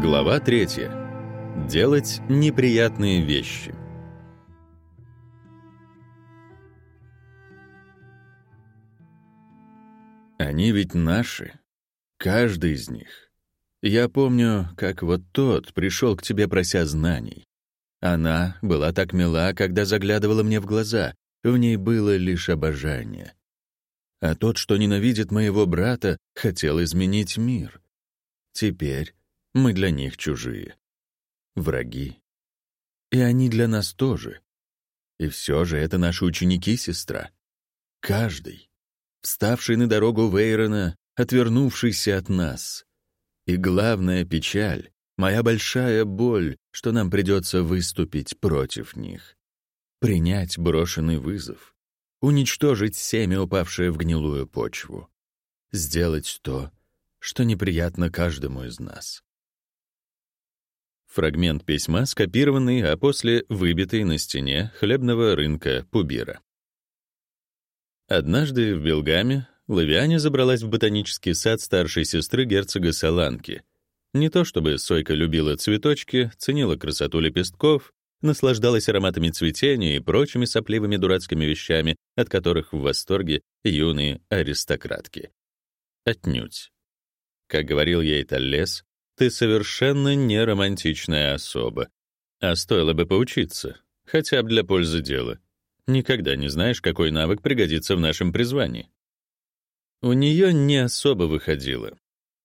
Глава 3. Делать неприятные вещи. Они ведь наши. Каждый из них. Я помню, как вот тот пришел к тебе, прося знаний. Она была так мила, когда заглядывала мне в глаза. В ней было лишь обожание. А тот, что ненавидит моего брата, хотел изменить мир. Теперь мы для них чужие. Враги. И они для нас тоже. И все же это наши ученики, сестра. Каждый, вставший на дорогу Вейрона, отвернувшийся от нас. И главная печаль, моя большая боль, что нам придется выступить против них. Принять брошенный вызов. Уничтожить семя, упавшее в гнилую почву. Сделать то, что неприятно каждому из нас. Фрагмент письма, скопированный, а после выбитый на стене хлебного рынка Пубира. Однажды в Белгаме Лавиане забралась в ботанический сад старшей сестры герцога Саланки. Не то чтобы Сойка любила цветочки, ценила красоту лепестков, наслаждалась ароматами цветения и прочими сопливыми дурацкими вещами, от которых в восторге юные аристократки. Отнюдь. Как говорил ей Таллес, ты совершенно не романтичная особа. А стоило бы поучиться, хотя бы для пользы дела. Никогда не знаешь, какой навык пригодится в нашем призвании. У нее не особо выходило.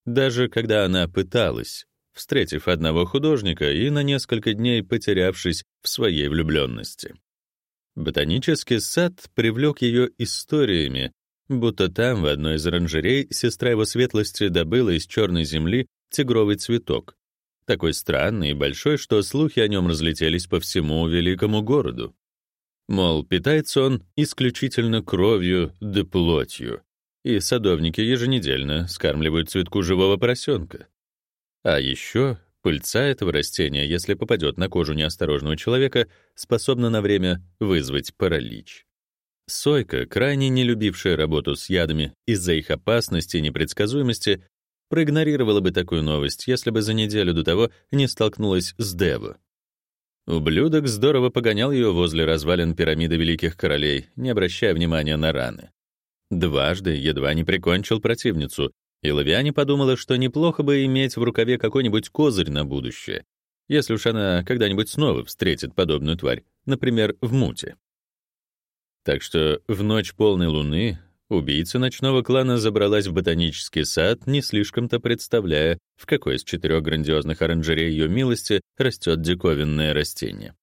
Даже когда она пыталась, встретив одного художника и на несколько дней потерявшись в своей влюбленности. Ботанический сад привлек ее историями, будто там в одной из оранжерей сестра его светлости добыла из черной земли тигровый цветок. Такой странный и большой, что слухи о нем разлетелись по всему великому городу. Мол, питается он исключительно кровью да плотью, и садовники еженедельно скармливают цветку живого поросенка. А еще пыльца этого растения, если попадет на кожу неосторожного человека, способна на время вызвать паралич. Сойка, крайне не любившая работу с ядами из-за их опасности и непредсказуемости, проигнорировала бы такую новость, если бы за неделю до того не столкнулась с Деву. Ублюдок здорово погонял ее возле развалин пирамиды великих королей, не обращая внимания на раны. Дважды едва не прикончил противницу, и Лавиане подумала, что неплохо бы иметь в рукаве какой-нибудь козырь на будущее, если уж она когда-нибудь снова встретит подобную тварь, например, в муте. Так что в ночь полной луны Убийца ночного клана забралась в ботанический сад, не слишком-то представляя, в какой из четырех грандиозных оранжерей ее милости растет диковинное растение.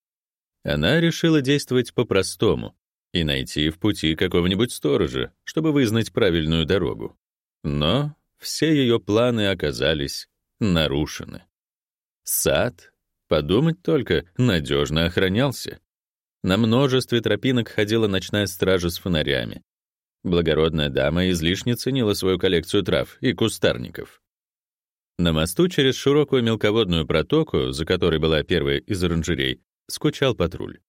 Она решила действовать по-простому и найти в пути какого-нибудь сторожа, чтобы вызнать правильную дорогу. Но все ее планы оказались нарушены. Сад, подумать только, надежно охранялся. На множестве тропинок ходила ночная стража с фонарями. Благородная дама излишне ценила свою коллекцию трав и кустарников. На мосту через широкую мелководную протоку, за которой была первая из оранжерей, скучал патруль.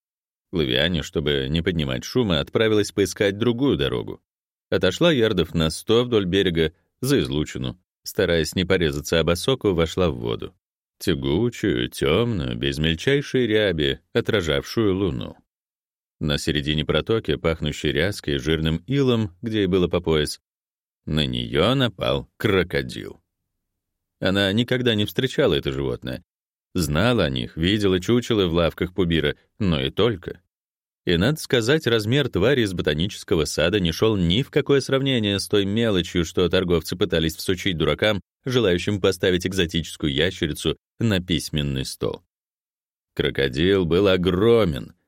Лавиане, чтобы не поднимать шума, отправилась поискать другую дорогу. Отошла ярдов на сто вдоль берега, за излучину. Стараясь не порезаться об осоку, вошла в воду. Тягучую, темную, без мельчайшей ряби, отражавшую луну. На середине протоки, пахнущей ряской жирным илом, где и было по пояс, на нее напал крокодил. Она никогда не встречала это животное. Знала о них, видела чучело в лавках Пубира, но и только. И, надо сказать, размер твари из ботанического сада не шел ни в какое сравнение с той мелочью, что торговцы пытались всучить дуракам, желающим поставить экзотическую ящерицу на письменный стол. Крокодил был огромен —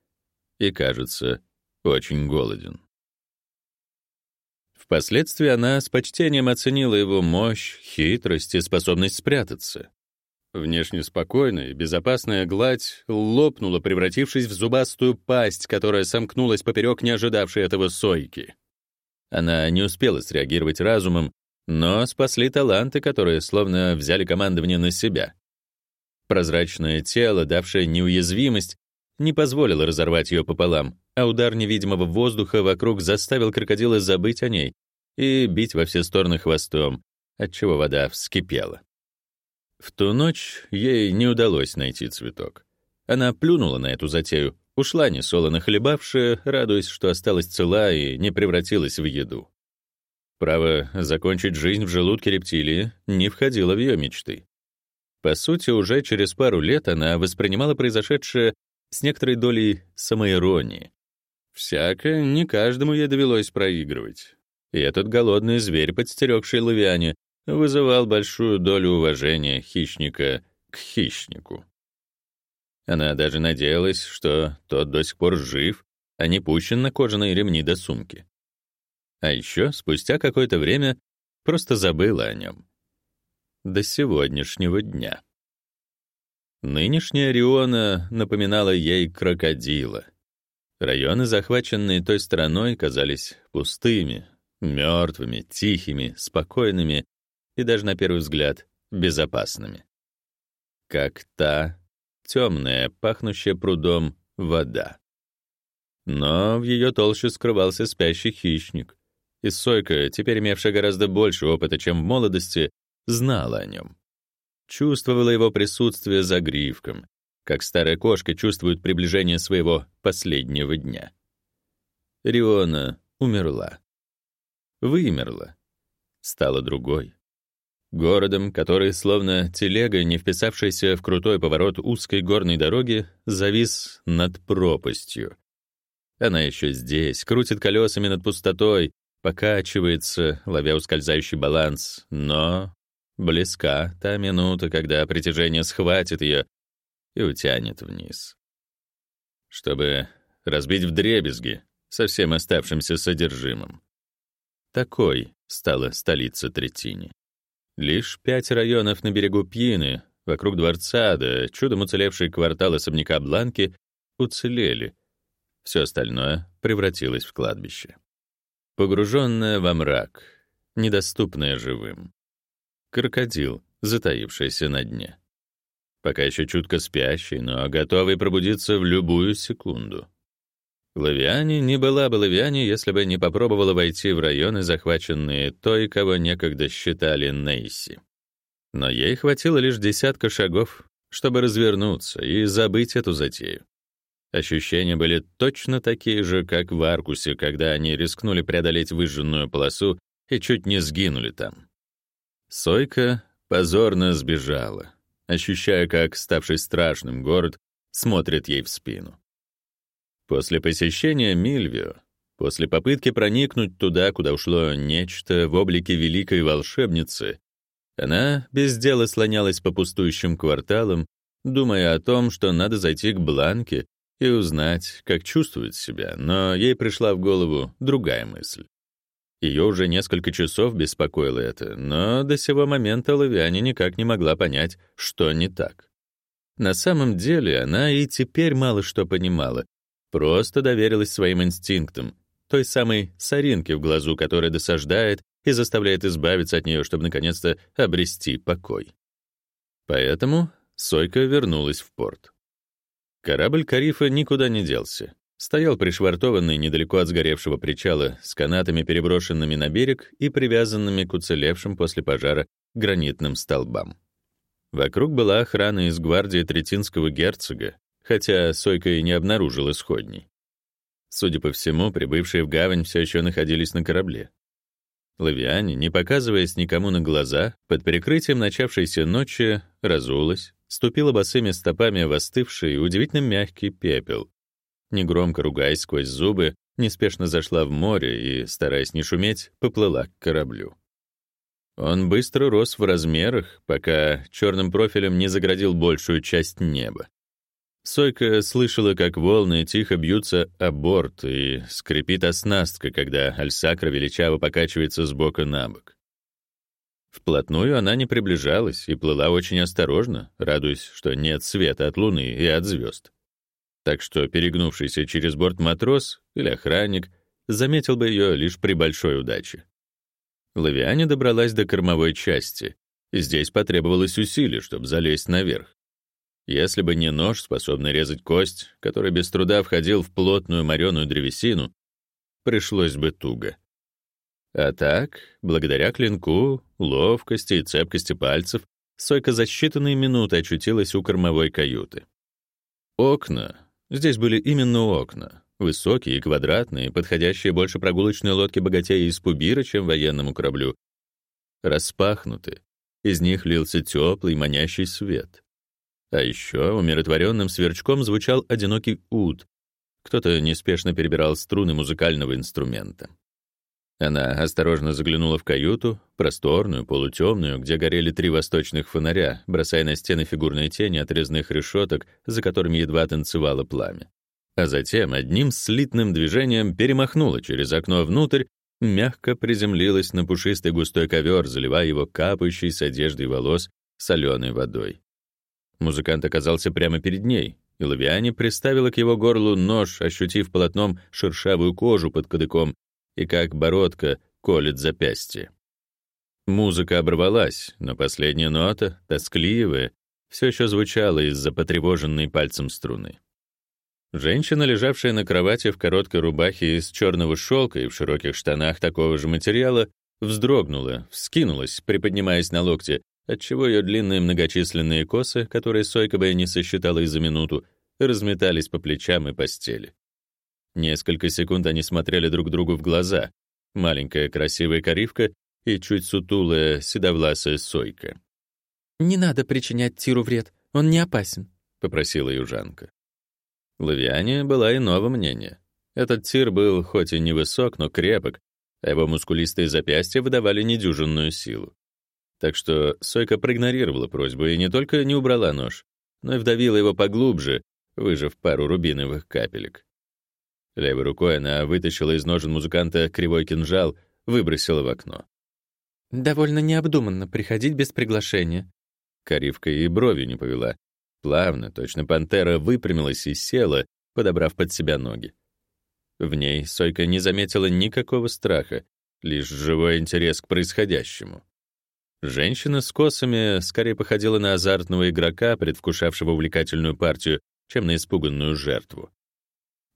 и, кажется, очень голоден. Впоследствии она с почтением оценила его мощь, хитрость и способность спрятаться. Внешне спокойная безопасная гладь лопнула, превратившись в зубастую пасть, которая сомкнулась поперек неожидавшей этого сойки. Она не успела среагировать разумом, но спасли таланты, которые словно взяли командование на себя. Прозрачное тело, давшее неуязвимость, не позволил разорвать ее пополам, а удар невидимого воздуха вокруг заставил крокодила забыть о ней и бить во все стороны хвостом, отчего вода вскипела. В ту ночь ей не удалось найти цветок. Она плюнула на эту затею, ушла несолоно хлебавшая, радуясь, что осталась цела и не превратилась в еду. Право закончить жизнь в желудке рептилии не входило в ее мечты. По сути, уже через пару лет она воспринимала произошедшее с некоторой долей самоиронии. Всяко не каждому ей довелось проигрывать. И этот голодный зверь, подстерегший Лавиане, вызывал большую долю уважения хищника к хищнику. Она даже надеялась, что тот до сих пор жив, а не пущен на кожаные ремни до сумки. А еще, спустя какое-то время, просто забыла о нем. До сегодняшнего дня. Нынешняя Риона напоминала ей крокодила. Районы, захваченные той стороной, казались пустыми, мертвыми, тихими, спокойными и даже на первый взгляд безопасными. Как та темная, пахнущая прудом вода. Но в ее толще скрывался спящий хищник, и Сойка, теперь имевшая гораздо больше опыта, чем в молодости, знала о нем. Чувствовала его присутствие за гривком, как старая кошка чувствует приближение своего последнего дня. Риона умерла. Вымерла. Стала другой. Городом, который, словно телега, не вписавшаяся в крутой поворот узкой горной дороги, завис над пропастью. Она еще здесь, крутит колесами над пустотой, покачивается, ловя ускользающий баланс, но близка та минута, когда притяжение схватит ее и утянет вниз. Чтобы разбить вдребезги со всем оставшимся содержимым. Такой стала столица Третини. Лишь пять районов на берегу Пьины, вокруг дворца, да чудом уцелевший квартал особняка Бланки уцелели. Все остальное превратилось в кладбище. Погруженное во мрак, недоступное живым. Крокодил, затаившийся на дне. Пока еще чутко спящий, но готовый пробудиться в любую секунду. Лавиане не была бы Лавиане, если бы не попробовала войти в районы, захваченные той, кого некогда считали Нейси. Но ей хватило лишь десятка шагов, чтобы развернуться и забыть эту затею. Ощущения были точно такие же, как в Аркусе, когда они рискнули преодолеть выжженную полосу и чуть не сгинули там. Сойка позорно сбежала, ощущая, как ставший страшным город смотрит ей в спину. После посещения Мильвио, после попытки проникнуть туда, куда ушло нечто в облике великой волшебницы, она без дела слонялась по пустующим кварталам, думая о том, что надо зайти к Бланке и узнать, как чувствует себя, но ей пришла в голову другая мысль. Ее уже несколько часов беспокоило это, но до сего момента Лавиане никак не могла понять, что не так. На самом деле она и теперь мало что понимала, Просто доверилась своим инстинктам, той самой соринке в глазу, которая досаждает и заставляет избавиться от нее, чтобы наконец-то обрести покой. Поэтому Сойка вернулась в порт. Корабль Карифа никуда не делся. Стоял пришвартованный недалеко от сгоревшего причала с канатами, переброшенными на берег и привязанными к уцелевшим после пожара гранитным столбам. Вокруг была охрана из гвардии третинского герцога, хотя Сойка и не обнаружил исходней. Судя по всему, прибывшие в гавань все еще находились на корабле. Лавиане, не показываясь никому на глаза, под перекрытием начавшейся ночи разулась, ступила босыми стопами в остывший, удивительно мягкий пепел. Негромко ругаясь сквозь зубы, неспешно зашла в море и, стараясь не шуметь, поплыла к кораблю. Он быстро рос в размерах, пока черным профилем не заградил большую часть неба. Сойка слышала, как волны тихо бьются о борт и скрипит оснастка, когда Альсакра величаво покачивается с бока на бок. Вплотную она не приближалась и плыла очень осторожно, радуясь, что нет света от луны и от звезд. Так что перегнувшийся через борт матрос или охранник заметил бы ее лишь при большой удаче. Лавиане добралась до кормовой части, и здесь потребовалось усилие, чтобы залезть наверх. Если бы не нож, способный резать кость, который без труда входил в плотную мореную древесину, пришлось бы туго. А так, благодаря клинку, ловкости и цепкости пальцев, Сойка за считанные минуты очутилась у кормовой каюты. Окна. Здесь были именно окна. Высокие, квадратные, подходящие больше прогулочной лодке богатея из Пубира, чем военному кораблю. Распахнуты. Из них лился теплый, манящий свет. А еще умиротворенным сверчком звучал одинокий ут. Кто-то неспешно перебирал струны музыкального инструмента. Она осторожно заглянула в каюту, просторную, полутемную, где горели три восточных фонаря, бросая на стены фигурные тени от резных решеток, за которыми едва танцевало пламя. А затем одним слитным движением перемахнула через окно внутрь, мягко приземлилась на пушистый густой ковер, заливая его капающей с одежды и волос соленой водой. Музыкант оказался прямо перед ней, и Лавиане приставила к его горлу нож, ощутив полотном шершавую кожу под кадыком и как бородка колет запястье. Музыка оборвалась, но последняя нота, тоскливая, все еще звучала из-за потревоженной пальцем струны. Женщина, лежавшая на кровати в короткой рубахе из черного шелка и в широких штанах такого же материала, вздрогнула, вскинулась, приподнимаясь на локте, отчего ее длинные многочисленные косы, которые Сойковая не сосчитала и за минуту, разметались по плечам и постели. Несколько секунд они смотрели друг другу в глаза. Маленькая красивая коривка и чуть сутулая седовласая Сойка. «Не надо причинять Тиру вред, он не опасен», — попросила южанка. Лавиане была иного мнения. Этот тир был хоть и невысок, но крепок, а его мускулистые запястья выдавали недюжинную силу. Так что Сойка проигнорировала просьбу и не только не убрала нож, но и вдавила его поглубже, выжав пару рубиновых капелек. Левой рукой она вытащила из ножен музыканта кривой кинжал, выбросила в окно. «Довольно необдуманно приходить без приглашения». Каривка и брови не повела. Плавно, точно пантера, выпрямилась и села, подобрав под себя ноги. В ней Сойка не заметила никакого страха, лишь живой интерес к происходящему. Женщина с косами скорее походила на азартного игрока, предвкушавшего увлекательную партию, чем на испуганную жертву.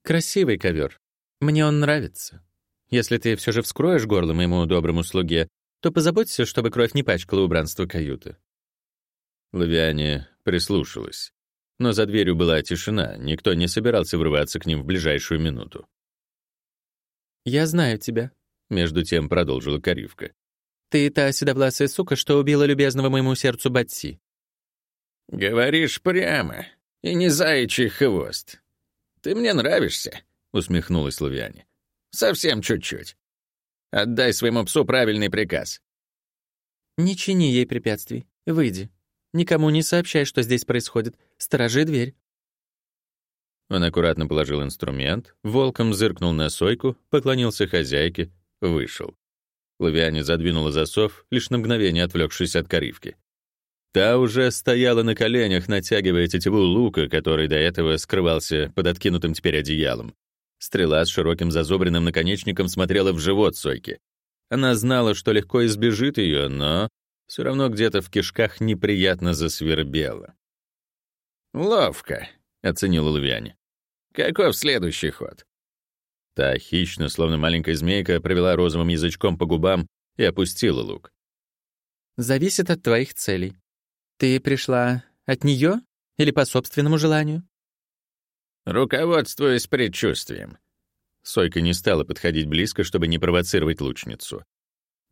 «Красивый ковер. Мне он нравится. Если ты все же вскроешь горло моему доброму слуге, то позаботься, чтобы кровь не пачкала убранство каюты». Лавиане прислушалась. Но за дверью была тишина, никто не собирался врываться к ним в ближайшую минуту. «Я знаю тебя», — между тем продолжила Каривка. «Ты та седовласая сука, что убила любезного моему сердцу Батси». «Говоришь прямо, и не заячий хвост. Ты мне нравишься», — усмехнулась Лувиане. «Совсем чуть-чуть. Отдай своему псу правильный приказ». «Не чини ей препятствий. Выйди», Никому не сообщай, что здесь происходит. Сторожи дверь». Он аккуратно положил инструмент, волком зыркнул на сойку, поклонился хозяйке, вышел. Лавиане задвинула засов, лишь на мгновение отвлекшись от каривки. Та уже стояла на коленях, натягивая тетиву лука, который до этого скрывался под откинутым теперь одеялом. Стрела с широким зазубренным наконечником смотрела в живот Сойки. Она знала, что легко избежит ее, но все равно где-то в кишках неприятно засвербело. «Ловко», — оценила Лувиане. «Каков следующий ход?» Та хищно, словно маленькая змейка, провела розовым язычком по губам и опустила лук. «Зависит от твоих целей. Ты пришла от нее или по собственному желанию?» «Руководствуясь предчувствием». Сойка не стала подходить близко, чтобы не провоцировать лучницу.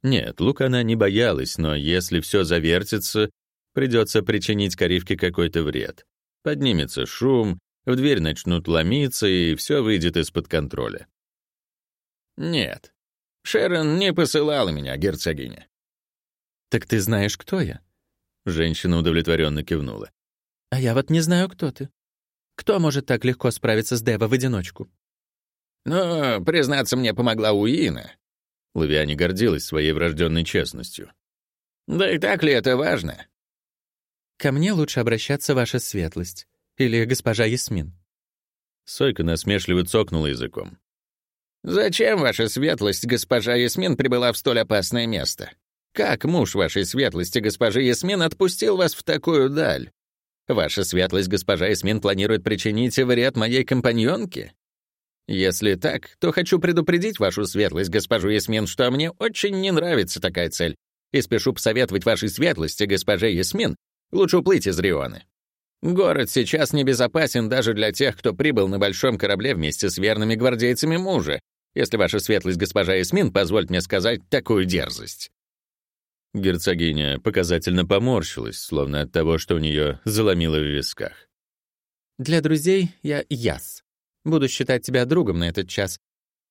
Нет, лук она не боялась, но если все завертится, придется причинить Каривке какой-то вред. Поднимется шум, в дверь начнут ломиться, и все выйдет из-под контроля. «Нет, Шерон не посылала меня, герцогиня». «Так ты знаешь, кто я?» Женщина удовлетворенно кивнула. «А я вот не знаю, кто ты. Кто может так легко справиться с Дева в одиночку?» «Ну, признаться, мне помогла Уина. Лавиане гордилась своей врожденной честностью. «Да и так ли это важно?» «Ко мне лучше обращаться, ваша светлость. Или госпожа Ясмин». Сойка насмешливо цокнула языком. «Зачем ваша светлость, госпожа Ясмин, прибыла в столь опасное место? Как муж вашей светлости, госпожи Ясмин, отпустил вас в такую даль? Ваша светлость, госпожа Ясмин, планирует причинить вред моей компаньонке? Если так, то хочу предупредить вашу светлость, госпожу Ясмин, что мне очень не нравится такая цель. и спешу посоветовать вашей светлости, госпоже Ясмин, лучше уплыть из Рионы. Город сейчас небезопасен даже для тех, кто прибыл на большом корабле вместе с верными гвардейцами мужа, если ваша светлость, госпожа Ясмин, позволит мне сказать такую дерзость». Герцогиня показательно поморщилась, словно от того, что у нее заломило в висках. «Для друзей я Яс. Буду считать тебя другом на этот час.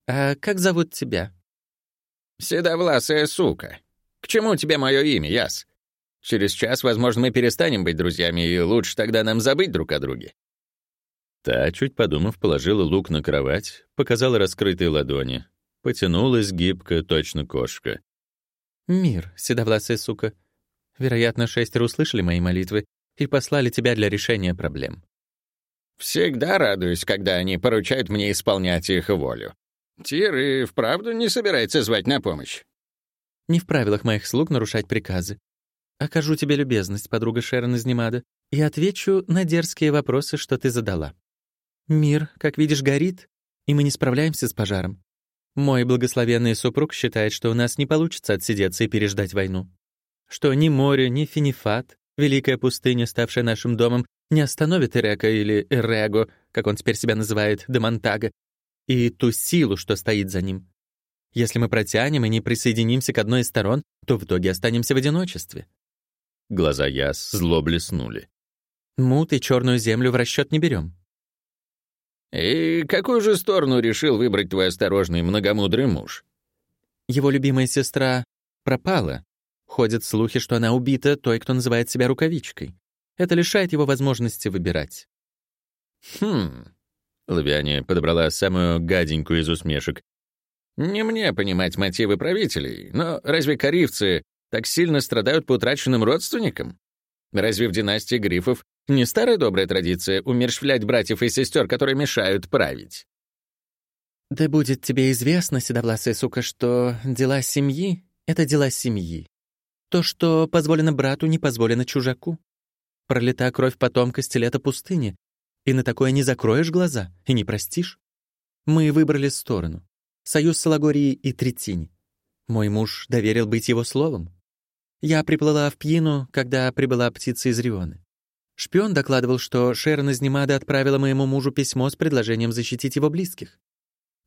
А как зовут тебя?» «Седовласая сука. К чему тебе мое имя, Яс? Через час, возможно, мы перестанем быть друзьями, и лучше тогда нам забыть друг о друге». Та, чуть подумав, положила лук на кровать, показала раскрытые ладони. Потянулась гибко, точно кошка. «Мир, седовласая сука. Вероятно, шестеро услышали мои молитвы и послали тебя для решения проблем». «Всегда радуюсь, когда они поручают мне исполнять их волю. Тир и вправду не собирается звать на помощь». «Не в правилах моих слуг нарушать приказы. Окажу тебе любезность, подруга Шерон из Немада, и отвечу на дерзкие вопросы, что ты задала. Мир, как видишь, горит, и мы не справляемся с пожаром. Мой благословенный супруг считает, что у нас не получится отсидеться и переждать войну. Что ни море, ни Финифат, великая пустыня, ставшая нашим домом, не остановит Эрека или Эрего, как он теперь себя называет, Демонтага, и ту силу, что стоит за ним. Если мы протянем и не присоединимся к одной из сторон, то в итоге останемся в одиночестве. Глаза Яс зло блеснули. Мут и черную землю в расчет не берем. «И какую же сторону решил выбрать твой осторожный многомудрый муж?» Его любимая сестра пропала. Ходят слухи, что она убита той, кто называет себя рукавичкой. Это лишает его возможности выбирать. «Хм...» Лавиане подобрала самую гаденькую из усмешек. «Не мне понимать мотивы правителей, но разве коривцы так сильно страдают по утраченным родственникам? Разве в династии грифов не старая добрая традиция умерщвлять братьев и сестер, которые мешают править? Да будет тебе известно, седовласая сука, что дела семьи — это дела семьи. То, что позволено брату, не позволено чужаку. Пролита кровь потомка стилета пустыни, и на такое не закроешь глаза и не простишь. Мы выбрали сторону. Союз Салагории и Третини. Мой муж доверил быть его словом. Я приплыла в Пьину, когда прибыла птица из Рионы. Шпион докладывал, что Шерон из Немада отправила моему мужу письмо с предложением защитить его близких.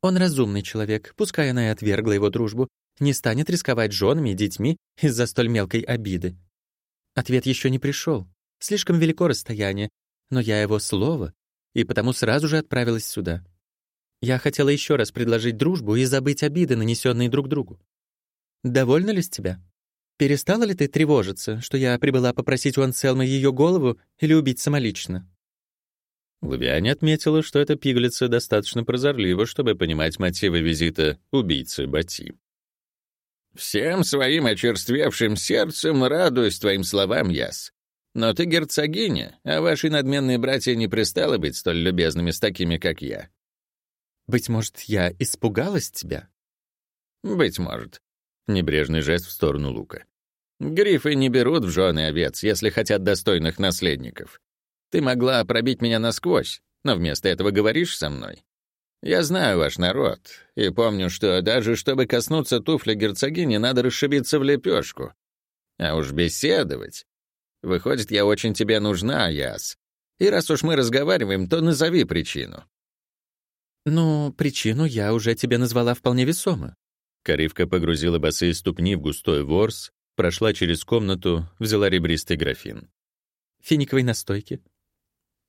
Он разумный человек, пускай она и отвергла его дружбу, не станет рисковать женами и детьми из-за столь мелкой обиды. Ответ еще не пришел. Слишком велико расстояние, но я его слово, и потому сразу же отправилась сюда. Я хотела еще раз предложить дружбу и забыть обиды, нанесенные друг другу. Довольна ли с тебя? Перестала ли ты тревожиться, что я прибыла попросить у Анселмы ее голову или убить самолично?» Лавиане отметила, что эта пигалица достаточно прозорлива, чтобы понимать мотивы визита убийцы Бати. «Всем своим очерствевшим сердцем радуюсь твоим словам, Яс. Но ты герцогиня, а ваши надменные братья не пристало быть столь любезными с такими, как я». «Быть может, я испугалась тебя?» «Быть может». Небрежный жест в сторону Лука. Грифы не берут в жены овец, если хотят достойных наследников. Ты могла пробить меня насквозь, но вместо этого говоришь со мной. Я знаю ваш народ, и помню, что даже чтобы коснуться туфли герцогини, надо расшибиться в лепешку. А уж беседовать. Выходит, я очень тебе нужна, Яс. И раз уж мы разговариваем, то назови причину. Ну, причину я уже тебе назвала вполне весомо. Каривка погрузила босые ступни в густой ворс, прошла через комнату, взяла ребристый графин. «Финиковой настойки?»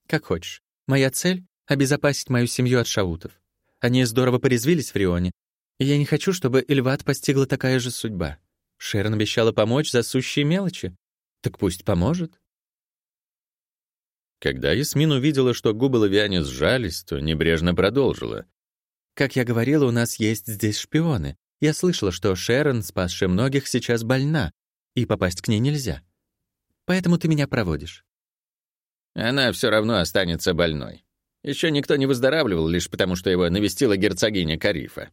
«Как хочешь. Моя цель — обезопасить мою семью от шаутов. Они здорово порезвились в Рионе, и я не хочу, чтобы Эльват постигла такая же судьба. Шерон обещала помочь за сущие мелочи. Так пусть поможет». Когда Ясмин увидела, что губы Лавиане сжались, то небрежно продолжила. «Как я говорила, у нас есть здесь шпионы. Я слышала, что Шерон, спасшая многих, сейчас больна, и попасть к ней нельзя. Поэтому ты меня проводишь». «Она все равно останется больной. Еще никто не выздоравливал, лишь потому что его навестила герцогиня Карифа».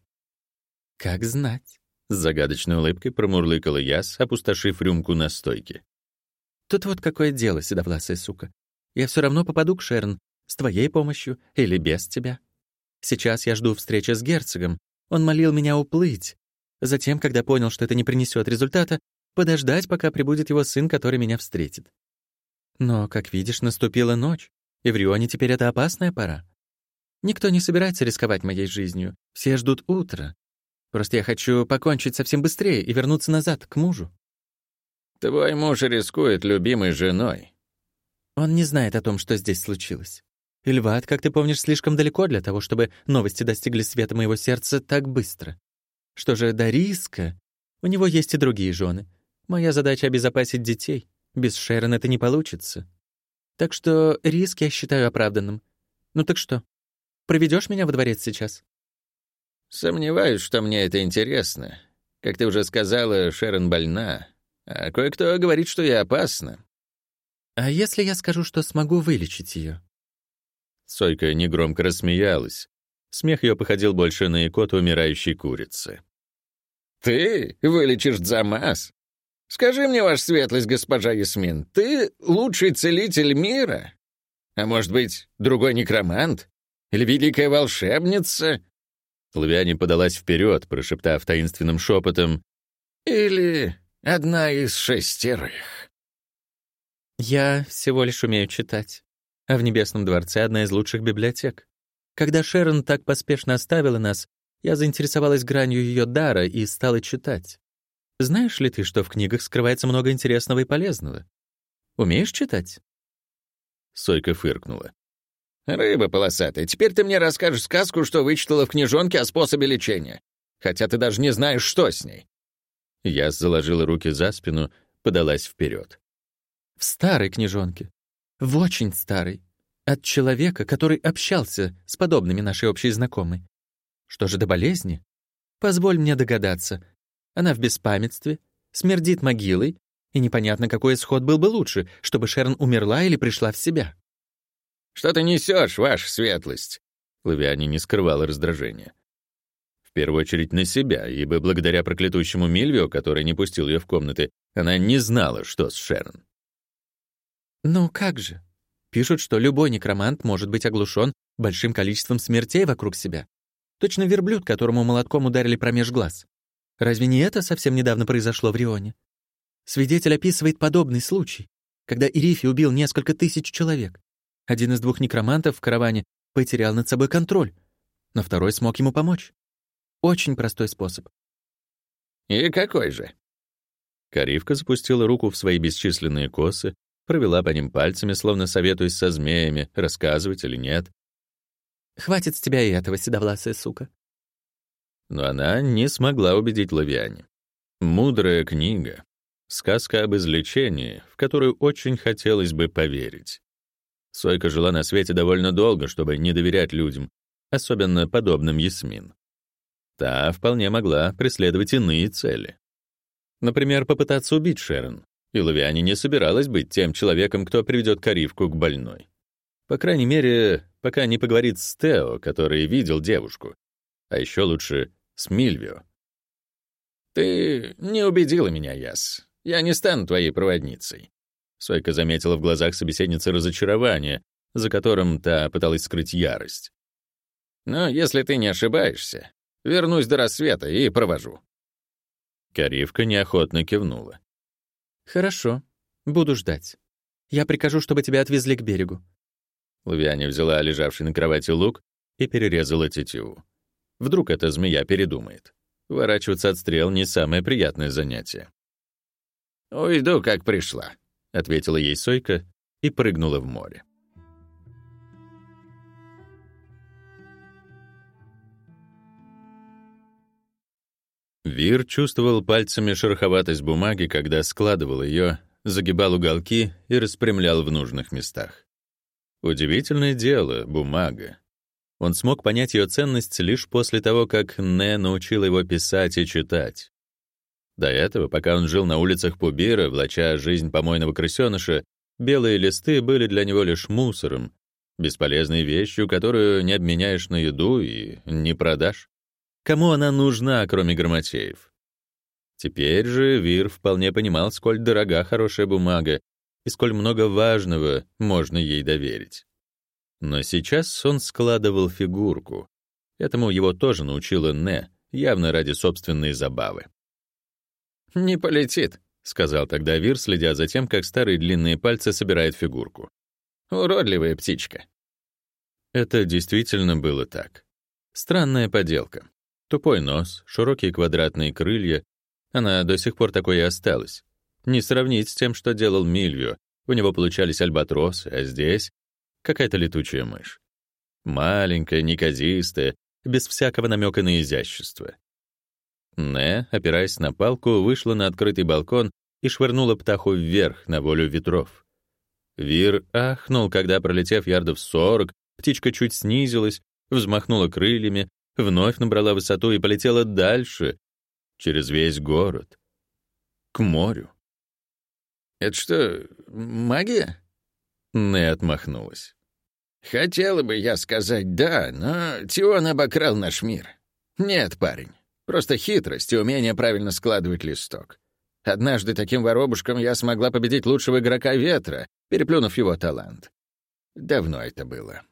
«Как знать», — с загадочной улыбкой промурлыкала Яс, опустошив рюмку на стойке. «Тут вот какое дело, седовласая сука. Я все равно попаду к Шерн, с твоей помощью или без тебя. Сейчас я жду встречи с герцогом. Он молил меня уплыть. Затем, когда понял, что это не принесет результата, подождать, пока прибудет его сын, который меня встретит. Но, как видишь, наступила ночь, и в Рионе теперь это опасная пора. Никто не собирается рисковать моей жизнью, все ждут утра. Просто я хочу покончить совсем быстрее и вернуться назад, к мужу. Твой муж рискует любимой женой. Он не знает о том, что здесь случилось. Ильват, как ты помнишь, слишком далеко для того, чтобы новости достигли света моего сердца так быстро. Что же до риска? У него есть и другие жены. Моя задача — обезопасить детей. Без Шерон это не получится. Так что риск я считаю оправданным. Ну так что, проведешь меня во дворец сейчас? Сомневаюсь, что мне это интересно. Как ты уже сказала, Шерон больна. А кое-кто говорит, что я опасна. А если я скажу, что смогу вылечить ее? Сойка негромко рассмеялась. Смех ее походил больше на икот умирающей курицы. «Ты вылечишь Дзамас? Скажи мне, ваша светлость, госпожа Ясмин, ты лучший целитель мира? А может быть, другой некромант? Или великая волшебница?» Лавиане подалась вперед, прошептав таинственным шепотом. «Или одна из шестерых?» «Я всего лишь умею читать а в Небесном дворце одна из лучших библиотек. Когда Шерон так поспешно оставила нас, я заинтересовалась гранью ее дара и стала читать. Знаешь ли ты, что в книгах скрывается много интересного и полезного? Умеешь читать?» Сойка фыркнула. «Рыба полосатая, теперь ты мне расскажешь сказку, что вычитала в книжонке о способе лечения, хотя ты даже не знаешь, что с ней». Я заложила руки за спину, подалась вперед. «В старой книжонке в очень старый, от человека, который общался с подобными нашей общей знакомой. Что же до болезни? Позволь мне догадаться. Она в беспамятстве, смердит могилой, и непонятно, какой исход был бы лучше, чтобы Шерон умерла или пришла в себя. «Что ты несешь, ваша светлость?» Лавиани не скрывала раздражения. В первую очередь на себя, ибо благодаря проклятущему Мильвио, который не пустил ее в комнаты, она не знала, что с Шерон. Ну как же? Пишут, что любой некромант может быть оглушен большим количеством смертей вокруг себя. Точно верблюд, которому молотком ударили промеж глаз. Разве не это совсем недавно произошло в Рионе? Свидетель описывает подобный случай, когда Ирифи убил несколько тысяч человек. Один из двух некромантов в караване потерял над собой контроль, но второй смог ему помочь. Очень простой способ. «И какой же?» Каривка запустила руку в свои бесчисленные косы, провела по ним пальцами, словно советуясь со змеями, рассказывать или нет. «Хватит с тебя и этого, седовласая сука». Но она не смогла убедить Лавиане. Мудрая книга. Сказка об излечении, в которую очень хотелось бы поверить. Сойка жила на свете довольно долго, чтобы не доверять людям, особенно подобным Ясмин. Та вполне могла преследовать иные цели. Например, попытаться убить Шерон, и Лавиане не собиралась быть тем человеком, кто приведет Каривку к больной. По крайней мере, пока не поговорит с Тео, который видел девушку. А еще лучше с Мильвио. «Ты не убедила меня, Яс. Я не стану твоей проводницей». Сойка заметила в глазах собеседницы разочарование, за которым та пыталась скрыть ярость. «Но если ты не ошибаешься, вернусь до рассвета и провожу». Каривка неохотно кивнула. «Хорошо. Буду ждать. Я прикажу, чтобы тебя отвезли к берегу». Лавиане взяла лежавший на кровати лук и перерезала тетиву. Вдруг эта змея передумает. Ворачиваться от стрел — не самое приятное занятие. «Уйду, как пришла», — ответила ей Сойка и прыгнула в море. Вир чувствовал пальцами шероховатость бумаги, когда складывал ее, загибал уголки и распрямлял в нужных местах. Удивительное дело, бумага. Он смог понять ее ценность лишь после того, как Не научил его писать и читать. До этого, пока он жил на улицах Пубира, влача жизнь помойного крысеныша, белые листы были для него лишь мусором, бесполезной вещью, которую не обменяешь на еду и не продашь. Кому она нужна, кроме грамотеев? Теперь же Вир вполне понимал, сколь дорога хорошая бумага и сколь много важного можно ей доверить. Но сейчас он складывал фигурку. Этому его тоже научила Не, явно ради собственной забавы. «Не полетит», — сказал тогда Вир, следя за тем, как старые длинные пальцы собирают фигурку. Уродливая птичка. Это действительно было так. Странная поделка. Тупой нос, широкие квадратные крылья. Она до сих пор такой и осталась. Не сравнить с тем, что делал Мильвио. У него получались альбатросы, а здесь какая-то летучая мышь. Маленькая, неказистая, без всякого намека на изящество. Не, опираясь на палку, вышла на открытый балкон и швырнула птаху вверх на волю ветров. Вир ахнул, когда, пролетев ярдов сорок, птичка чуть снизилась, взмахнула крыльями, вновь набрала высоту и полетела дальше, через весь город, к морю. «Это что, магия?» Не отмахнулась. «Хотела бы я сказать «да», но Тион обокрал наш мир. Нет, парень, просто хитрость и умение правильно складывать листок. Однажды таким воробушком я смогла победить лучшего игрока ветра, переплюнув его талант. Давно это было.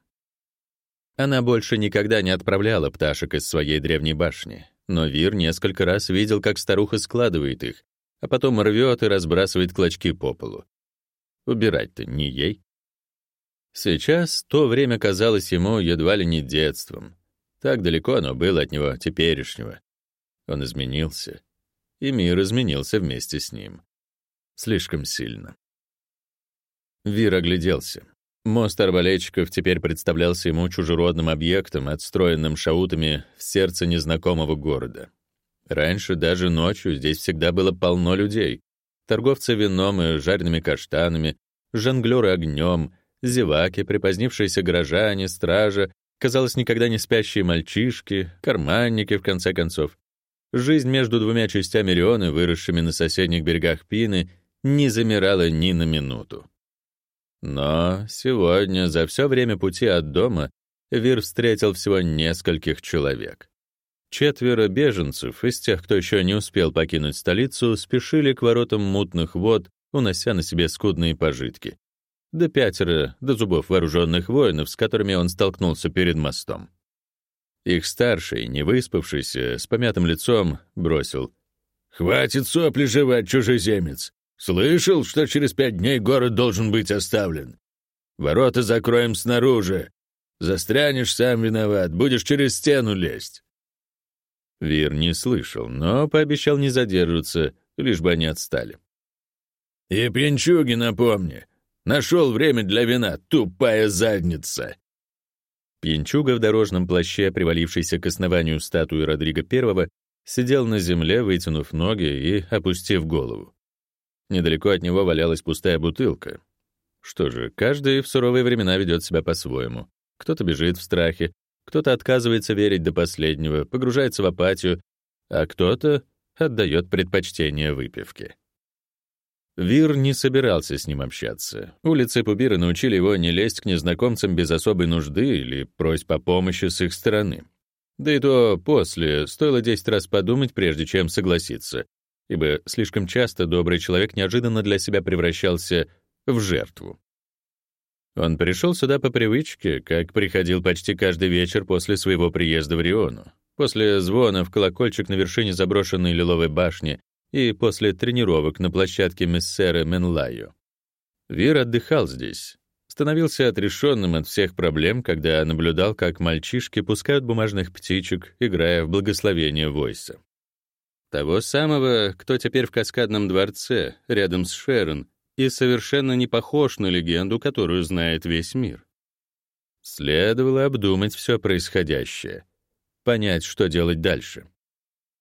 Она больше никогда не отправляла пташек из своей древней башни, но Вир несколько раз видел, как старуха складывает их, а потом рвет и разбрасывает клочки по полу. Убирать-то не ей. Сейчас то время казалось ему едва ли не детством. Так далеко оно было от него теперешнего. Он изменился, и мир изменился вместе с ним. Слишком сильно. Вир огляделся. Мост арбалетчиков теперь представлялся ему чужеродным объектом, отстроенным шаутами в сердце незнакомого города. Раньше даже ночью здесь всегда было полно людей. Торговцы вином и жареными каштанами, жонглёры огнем, зеваки, припозднившиеся горожане, стража, казалось, никогда не спящие мальчишки, карманники, в конце концов. Жизнь между двумя частями Рионы, выросшими на соседних берегах Пины, не замирала ни на минуту. Но сегодня, за все время пути от дома, Вир встретил всего нескольких человек. Четверо беженцев из тех, кто еще не успел покинуть столицу, спешили к воротам мутных вод, унося на себе скудные пожитки. До пятеро до зубов вооруженных воинов, с которыми он столкнулся перед мостом. Их старший, не выспавшийся, с помятым лицом, бросил. «Хватит сопли жевать, чужеземец! Слышал, что через пять дней город должен быть оставлен. Ворота закроем снаружи. Застрянешь, сам виноват, будешь через стену лезть. Вир не слышал, но пообещал не задерживаться, лишь бы они отстали. «И пьянчуги напомни. Нашел время для вина, тупая задница!» Пьянчуга в дорожном плаще, привалившийся к основанию статуи Родриго I, сидел на земле, вытянув ноги и опустив голову. Недалеко от него валялась пустая бутылка. Что же, каждый в суровые времена ведет себя по-своему. Кто-то бежит в страхе, кто-то отказывается верить до последнего, погружается в апатию, а кто-то отдает предпочтение выпивке. Вир не собирался с ним общаться. Улицы Пубира научили его не лезть к незнакомцам без особой нужды или просьб о помощи с их стороны. Да и то после стоило десять раз подумать, прежде чем согласиться, ибо слишком часто добрый человек неожиданно для себя превращался в жертву. Он пришел сюда по привычке, как приходил почти каждый вечер после своего приезда в Риону, после звона в колокольчик на вершине заброшенной лиловой башни и после тренировок на площадке Мессера Менлайо. Вир отдыхал здесь, становился отрешенным от всех проблем, когда наблюдал, как мальчишки пускают бумажных птичек, играя в благословение Войса. Того самого, кто теперь в каскадном дворце, рядом с Шерон, и совершенно не похож на легенду, которую знает весь мир. Следовало обдумать все происходящее, понять, что делать дальше.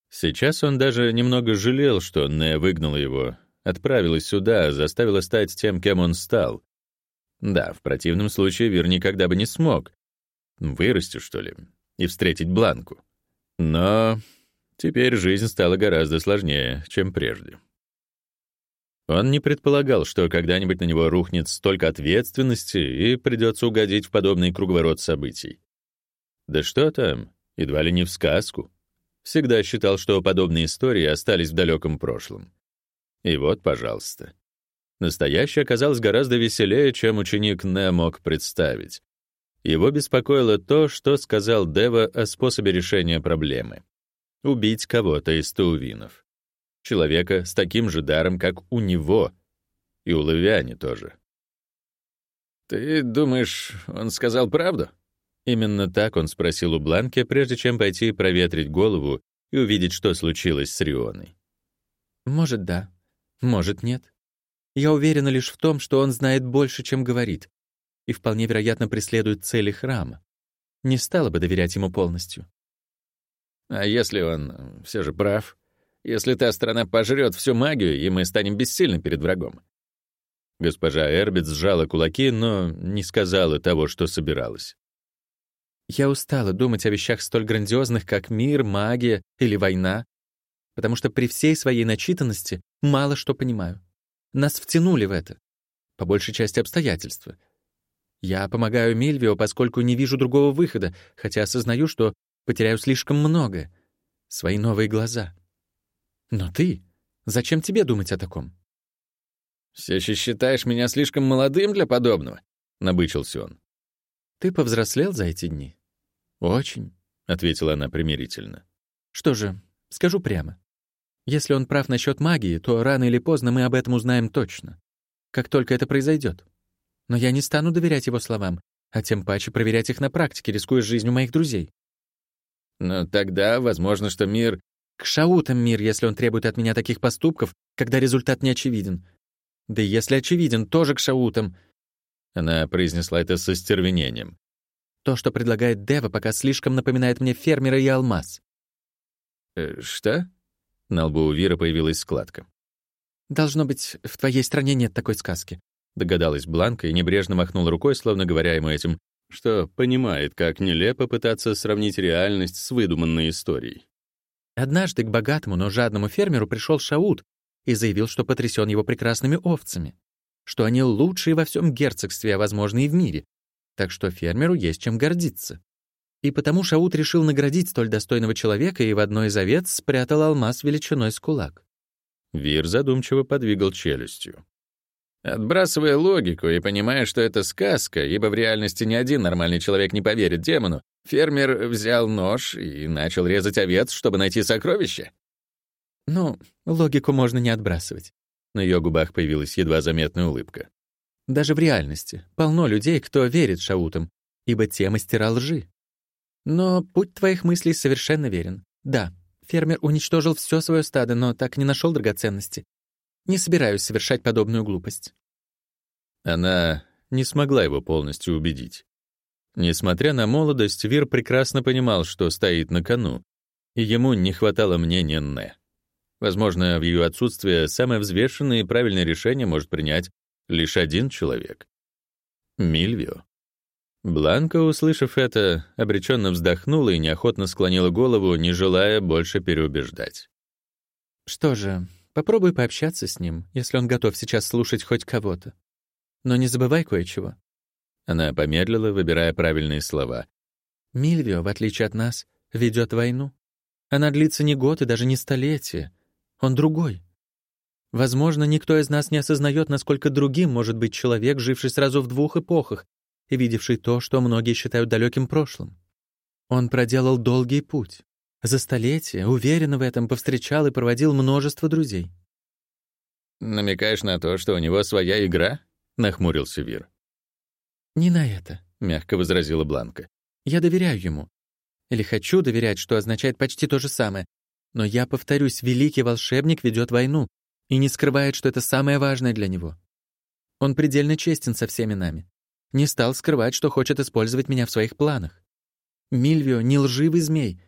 Сейчас он даже немного жалел, что Не выгнала его, отправила сюда, заставила стать тем, кем он стал. Да, в противном случае Вир никогда бы не смог. Вырасти, что ли, и встретить Бланку. Но Теперь жизнь стала гораздо сложнее, чем прежде. Он не предполагал, что когда-нибудь на него рухнет столько ответственности и придется угодить в подобный круговорот событий. Да что там, едва ли не в сказку. Всегда считал, что подобные истории остались в далеком прошлом. И вот, пожалуйста. Настоящее оказалось гораздо веселее, чем ученик Не мог представить. Его беспокоило то, что сказал Дева о способе решения проблемы убить кого-то из таувинов. Человека с таким же даром, как у него. И у Лавиани тоже. «Ты думаешь, он сказал правду?» Именно так он спросил у Бланки, прежде чем пойти проветрить голову и увидеть, что случилось с Рионой. «Может, да. Может, нет. Я уверена лишь в том, что он знает больше, чем говорит, и вполне вероятно преследует цели храма. Не стала бы доверять ему полностью». «А если он все же прав? Если та страна пожрет всю магию, и мы станем бессильны перед врагом?» Госпожа Эрбит сжала кулаки, но не сказала того, что собиралась. Я устала думать о вещах столь грандиозных, как мир, магия или война, потому что при всей своей начитанности мало что понимаю. Нас втянули в это. По большей части обстоятельства. Я помогаю Мильвио, поскольку не вижу другого выхода, хотя осознаю, что потеряю слишком много. Свои новые глаза. Но ты? Зачем тебе думать о таком? «Все еще считаешь меня слишком молодым для подобного?» — набычился он. Ты повзрослел за эти дни? Очень, ответила она примирительно. Что же, скажу прямо. Если он прав насчет магии, то рано или поздно мы об этом узнаем точно. Как только это произойдет. Но я не стану доверять его словам, а тем паче проверять их на практике, рискуя жизнью моих друзей. Но тогда, возможно, что мир... К шаутам мир, если он требует от меня таких поступков, когда результат не очевиден. Да и если очевиден, тоже к шаутам. Она произнесла это со стервенением. То, что предлагает Дева, пока слишком напоминает мне фермера и алмаз. «Э, «Что?» На лбу у Вира появилась складка. «Должно быть, в твоей стране нет такой сказки», — догадалась Бланка и небрежно махнула рукой, словно говоря ему этим, что понимает, как нелепо пытаться сравнить реальность с выдуманной историей. Однажды к богатому, но жадному фермеру пришел Шаут и заявил, что потрясен его прекрасными овцами что они лучшие во всем герцогстве, а, возможно, и в мире. Так что фермеру есть чем гордиться. И потому Шаут решил наградить столь достойного человека и в одной из овец спрятал алмаз величиной с кулак. Вир задумчиво подвигал челюстью. Отбрасывая логику и понимая, что это сказка, ибо в реальности ни один нормальный человек не поверит демону, фермер взял нож и начал резать овец, чтобы найти сокровище. Ну, логику можно не отбрасывать. На ее губах появилась едва заметная улыбка. Даже в реальности полно людей, кто верит шаутам, ибо те мастера лжи. Но путь твоих мыслей совершенно верен. Да, фермер уничтожил все свое стадо, но так и не нашел драгоценности. Не собираюсь совершать подобную глупость. Она не смогла его полностью убедить. Несмотря на молодость, Вир прекрасно понимал, что стоит на кону, и ему не хватало мнения Не. Возможно, в ее отсутствие самое взвешенное и правильное решение может принять лишь один человек — Мильвио. Бланка, услышав это, обреченно вздохнула и неохотно склонила голову, не желая больше переубеждать. «Что же, попробуй пообщаться с ним, если он готов сейчас слушать хоть кого-то. Но не забывай кое-чего». Она помедлила, выбирая правильные слова. «Мильвио, в отличие от нас, ведет войну. Она длится не год и даже не столетие. Он другой. Возможно, никто из нас не осознает, насколько другим может быть человек, живший сразу в двух эпохах и видевший то, что многие считают далеким прошлым. Он проделал долгий путь. За столетия, уверенно в этом, повстречал и проводил множество друзей. «Намекаешь на то, что у него своя игра?» — нахмурился Вир. «Не на это», — мягко возразила Бланка. «Я доверяю ему. Или хочу доверять, что означает почти то же самое. Но я повторюсь, великий волшебник ведет войну и не скрывает, что это самое важное для него. Он предельно честен со всеми нами. Не стал скрывать, что хочет использовать меня в своих планах. Мильвио — не лживый змей,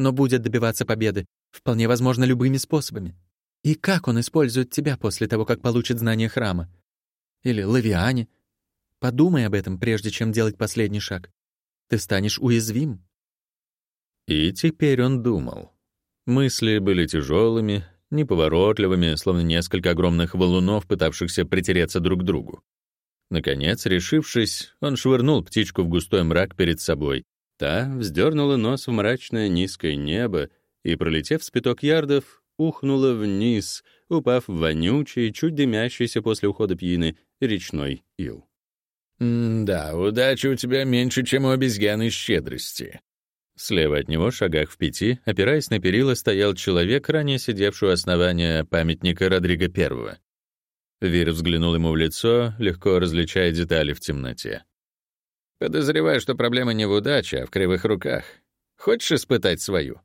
но будет добиваться победы, вполне возможно, любыми способами. И как он использует тебя после того, как получит знание храма? Или Лавиане? Подумай об этом, прежде чем делать последний шаг. Ты станешь уязвим. И теперь он думал. Мысли были тяжелыми, неповоротливыми, словно несколько огромных валунов, пытавшихся притереться друг к другу. Наконец, решившись, он швырнул птичку в густой мрак перед собой. Та вздернула нос в мрачное низкое небо и, пролетев с пяток ярдов, ухнула вниз, упав в вонючий, чуть дымящийся после ухода пьяны речной ил. «Да, удачи у тебя меньше, чем у обезьяны щедрости», Слева от него, шагах в пяти, опираясь на перила, стоял человек, ранее сидевший у основания памятника Родриго I. Вир взглянул ему в лицо, легко различая детали в темноте. «Подозреваю, что проблема не в удаче, а в кривых руках. Хочешь испытать свою?»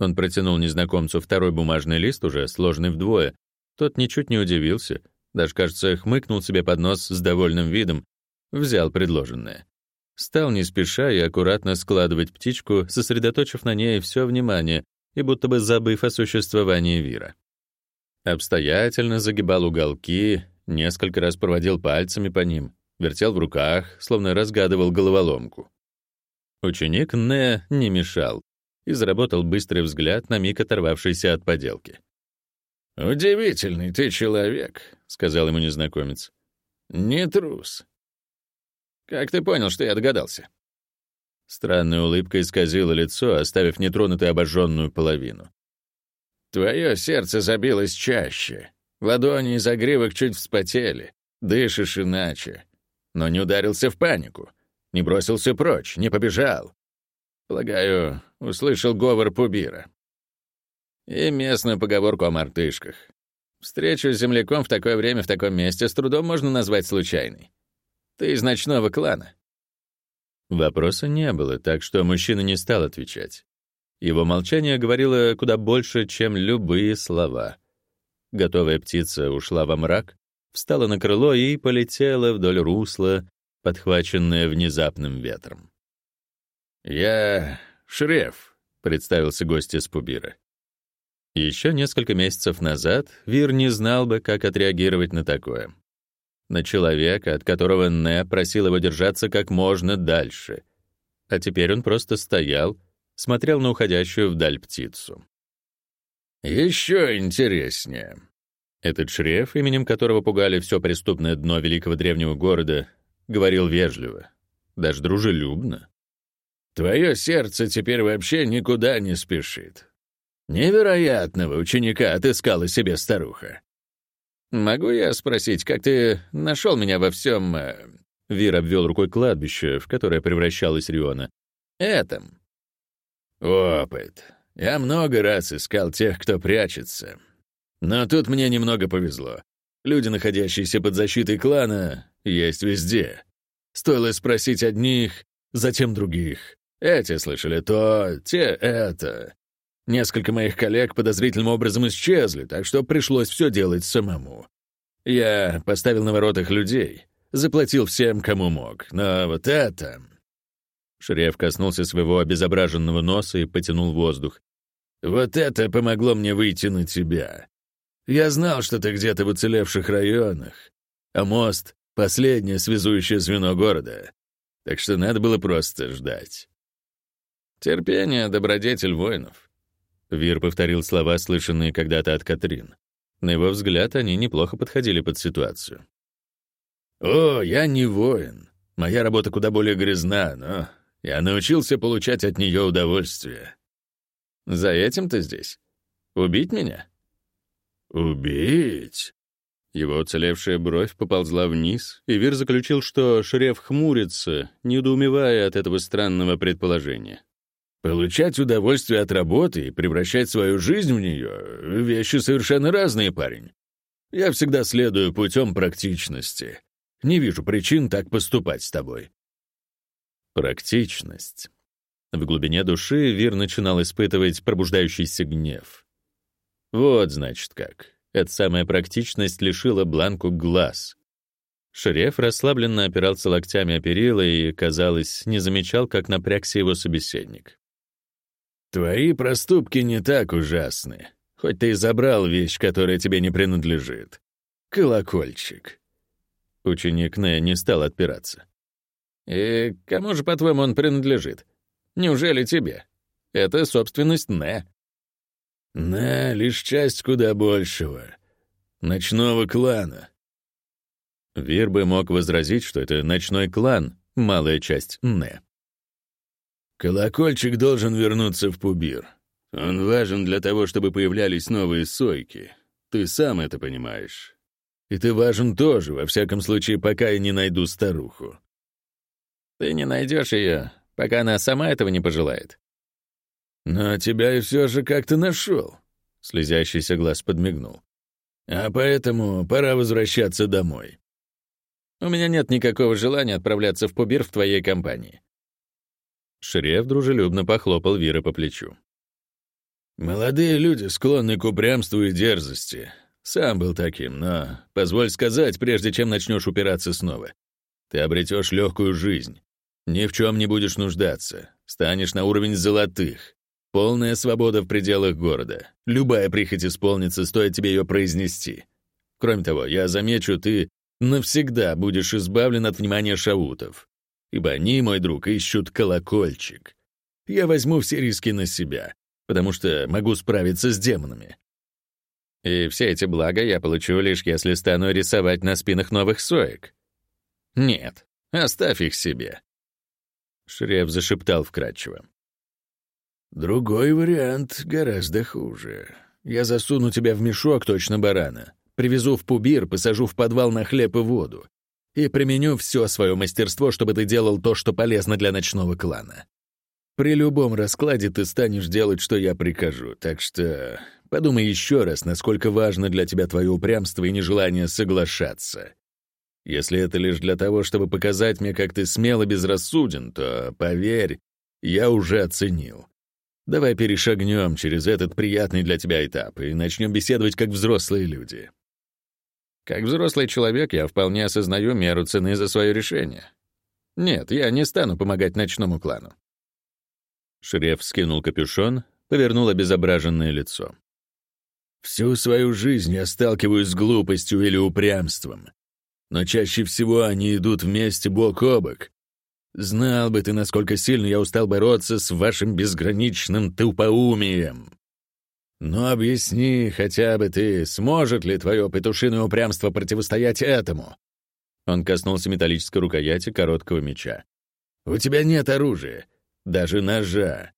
Он протянул незнакомцу второй бумажный лист, уже сложенный вдвое. Тот ничуть не удивился, даже, кажется, хмыкнул себе под нос с довольным видом, взял предложенное. Стал не спеша и аккуратно складывать птичку, сосредоточив на ней все внимание и будто бы забыв о существовании Вира. Обстоятельно загибал уголки, несколько раз проводил пальцами по ним, вертел в руках, словно разгадывал головоломку. Ученик Не не мешал и заработал быстрый взгляд, на миг оторвавшийся от поделки. «Удивительный ты человек», — сказал ему незнакомец. «Не трус. Как ты понял, что я догадался?» Странная улыбка исказила лицо, оставив нетронутой обожженную половину. «Твое сердце забилось чаще. Ладони и загривок чуть вспотели. Дышишь иначе. Но не ударился в панику. Не бросился прочь, не побежал. Полагаю, услышал говор Пубира. И местную поговорку о мартышках. Встречу с земляком в такое время в таком месте с трудом можно назвать случайной. Ты из ночного клана». Вопроса не было, так что мужчина не стал отвечать. Его молчание говорило куда больше, чем любые слова. Готовая птица ушла во мрак, встала на крыло и полетела вдоль русла, подхваченная внезапным ветром. «Я Шреф», — представился гость из Пубира. Еще несколько месяцев назад Вир не знал бы, как отреагировать на такое на человека, от которого Не просил его держаться как можно дальше. А теперь он просто стоял, смотрел на уходящую вдаль птицу. «Еще интереснее». Этот шреф, именем которого пугали все преступное дно великого древнего города, говорил вежливо, даже дружелюбно. «Твое сердце теперь вообще никуда не спешит. Невероятного ученика отыскала себе старуха. «Могу я спросить, как ты нашел меня во всем...» э, Вир обвел рукой кладбище, в которое превращалась Риона. «Этом». «Опыт. Я много раз искал тех, кто прячется. Но тут мне немного повезло. Люди, находящиеся под защитой клана, есть везде. Стоило спросить одних, затем других. Эти слышали то, те — это. Несколько моих коллег подозрительным образом исчезли, так что пришлось все делать самому. Я поставил на воротах людей, заплатил всем, кому мог, но вот это...» Шреф коснулся своего обезображенного носа и потянул воздух. «Вот это помогло мне выйти на тебя. Я знал, что ты где-то в уцелевших районах, а мост — последнее связующее звено города, так что надо было просто ждать. Терпение — добродетель воинов. Вир повторил слова, слышанные когда-то от Катрин. На его взгляд, они неплохо подходили под ситуацию. «О, я не воин. Моя работа куда более грязна, но я научился получать от нее удовольствие. За этим ты здесь? Убить меня?» «Убить?» Его уцелевшая бровь поползла вниз, и Вир заключил, что Шреф хмурится, недоумевая от этого странного предположения. Получать удовольствие от работы и превращать свою жизнь в нее — вещи совершенно разные, парень. Я всегда следую путем практичности. Не вижу причин так поступать с тобой. Практичность. В глубине души Вир начинал испытывать пробуждающийся гнев. Вот, значит, как. Эта самая практичность лишила Бланку глаз. Шереф расслабленно опирался локтями о перила и, казалось, не замечал, как напрягся его собеседник. Твои проступки не так ужасны, хоть ты и забрал вещь, которая тебе не принадлежит. Колокольчик. Ученик Нэ не стал отпираться. И кому же, по-твоему, он принадлежит? Неужели тебе? Это собственность Нэ. Нэ — лишь часть куда большего. Ночного клана. Вир бы мог возразить, что это ночной клан, малая часть Нэ. Колокольчик должен вернуться в Пубир. Он важен для того, чтобы появлялись новые сойки. Ты сам это понимаешь. И ты важен тоже, во всяком случае, пока я не найду старуху. Ты не найдешь ее, пока она сама этого не пожелает. Но тебя и все же как-то нашел. Слезящийся глаз подмигнул. А поэтому пора возвращаться домой. У меня нет никакого желания отправляться в Пубир в твоей компании. Шреф дружелюбно похлопал Вира по плечу. «Молодые люди склонны к упрямству и дерзости. Сам был таким, но, позволь сказать, прежде чем начнешь упираться снова, ты обретешь легкую жизнь. Ни в чем не будешь нуждаться. Станешь на уровень золотых. Полная свобода в пределах города. Любая прихоть исполнится, стоит тебе ее произнести. Кроме того, я замечу, ты навсегда будешь избавлен от внимания шаутов ибо они, мой друг, ищут колокольчик. Я возьму все риски на себя, потому что могу справиться с демонами. И все эти блага я получу лишь если стану рисовать на спинах новых соек. Нет, оставь их себе. Шреф зашептал вкратчиво. Другой вариант гораздо хуже. Я засуну тебя в мешок точно барана, привезу в пубир, посажу в подвал на хлеб и воду и применю все свое мастерство, чтобы ты делал то, что полезно для ночного клана. При любом раскладе ты станешь делать, что я прикажу, так что подумай еще раз, насколько важно для тебя твое упрямство и нежелание соглашаться. Если это лишь для того, чтобы показать мне, как ты смело безрассуден, то, поверь, я уже оценил. Давай перешагнем через этот приятный для тебя этап и начнем беседовать как взрослые люди. Как взрослый человек я вполне осознаю меру цены за свое решение. Нет, я не стану помогать ночному клану. Шреф скинул капюшон, повернул обезображенное лицо. Всю свою жизнь я сталкиваюсь с глупостью или упрямством. Но чаще всего они идут вместе бок о бок. Знал бы ты, насколько сильно я устал бороться с вашим безграничным тупоумием. Но объясни хотя бы ты, сможет ли твое петушиное упрямство противостоять этому?» Он коснулся металлической рукояти короткого меча. «У тебя нет оружия, даже ножа.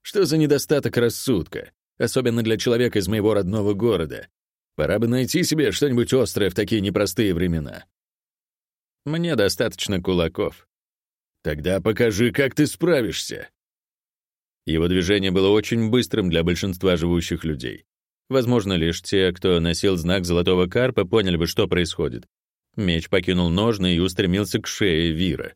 Что за недостаток рассудка, особенно для человека из моего родного города? Пора бы найти себе что-нибудь острое в такие непростые времена». «Мне достаточно кулаков». «Тогда покажи, как ты справишься». Его движение было очень быстрым для большинства живущих людей. Возможно, лишь те, кто носил знак золотого карпа, поняли бы, что происходит. Меч покинул ножны и устремился к шее Вира.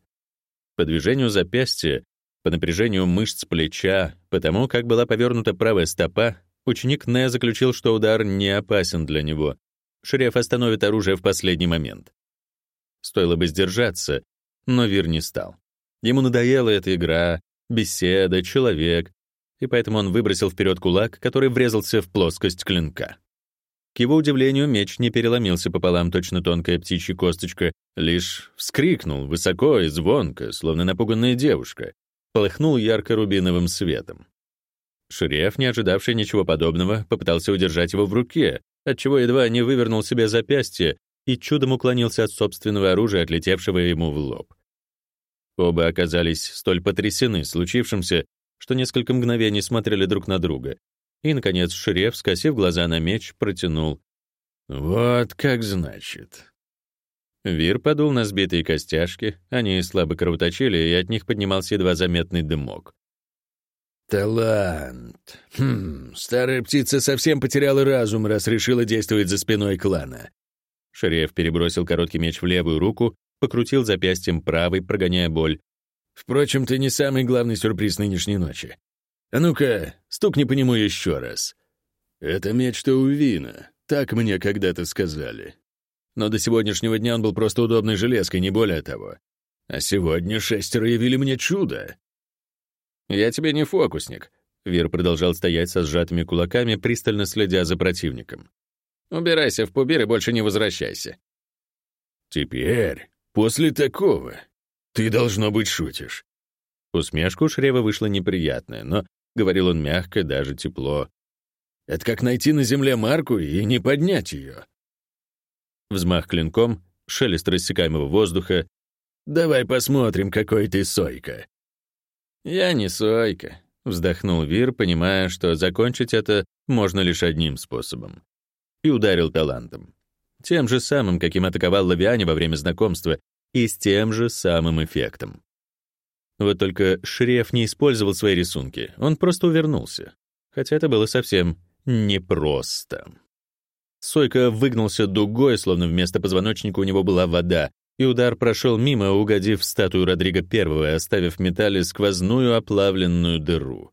По движению запястья, по напряжению мышц плеча, по тому, как была повернута правая стопа, ученик Не заключил, что удар не опасен для него. Шреф остановит оружие в последний момент. Стоило бы сдержаться, но Вир не стал. Ему надоела эта игра, беседа, человек, и поэтому он выбросил вперед кулак, который врезался в плоскость клинка. К его удивлению, меч не переломился пополам, точно тонкая птичья косточка, лишь вскрикнул высоко и звонко, словно напуганная девушка, полыхнул ярко-рубиновым светом. Шереф, не ожидавший ничего подобного, попытался удержать его в руке, отчего едва не вывернул себе запястье и чудом уклонился от собственного оружия, отлетевшего ему в лоб. Оба оказались столь потрясены случившимся, что несколько мгновений смотрели друг на друга. И, наконец, Шереф, скосив глаза на меч, протянул. «Вот как значит». Вир подул на сбитые костяшки, они слабо кровоточили, и от них поднимался едва заметный дымок. «Талант. Хм, старая птица совсем потеряла разум, раз решила действовать за спиной клана». Шереф перебросил короткий меч в левую руку покрутил запястьем правой, прогоняя боль. «Впрочем, ты не самый главный сюрприз нынешней ночи. А ну-ка, стукни по нему еще раз. Это меч Вина, так мне когда-то сказали. Но до сегодняшнего дня он был просто удобной железкой, не более того. А сегодня шестеро явили мне чудо». «Я тебе не фокусник», — Вир продолжал стоять со сжатыми кулаками, пристально следя за противником. «Убирайся в пубир и больше не возвращайся». «Теперь После такого ты, должно быть, шутишь». Усмешка у Шрева вышла неприятная, но говорил он мягко, даже тепло. «Это как найти на земле марку и не поднять ее». Взмах клинком, шелест рассекаемого воздуха. «Давай посмотрим, какой ты сойка». «Я не сойка», — вздохнул Вир, понимая, что закончить это можно лишь одним способом. И ударил талантом. Тем же самым, каким атаковал Лавиане во время знакомства, и с тем же самым эффектом. Вот только Шреф не использовал свои рисунки, он просто увернулся. Хотя это было совсем непросто. Сойка выгнулся дугой, словно вместо позвоночника у него была вода, и удар прошел мимо, угодив в статую Родриго I, оставив в металле сквозную оплавленную дыру.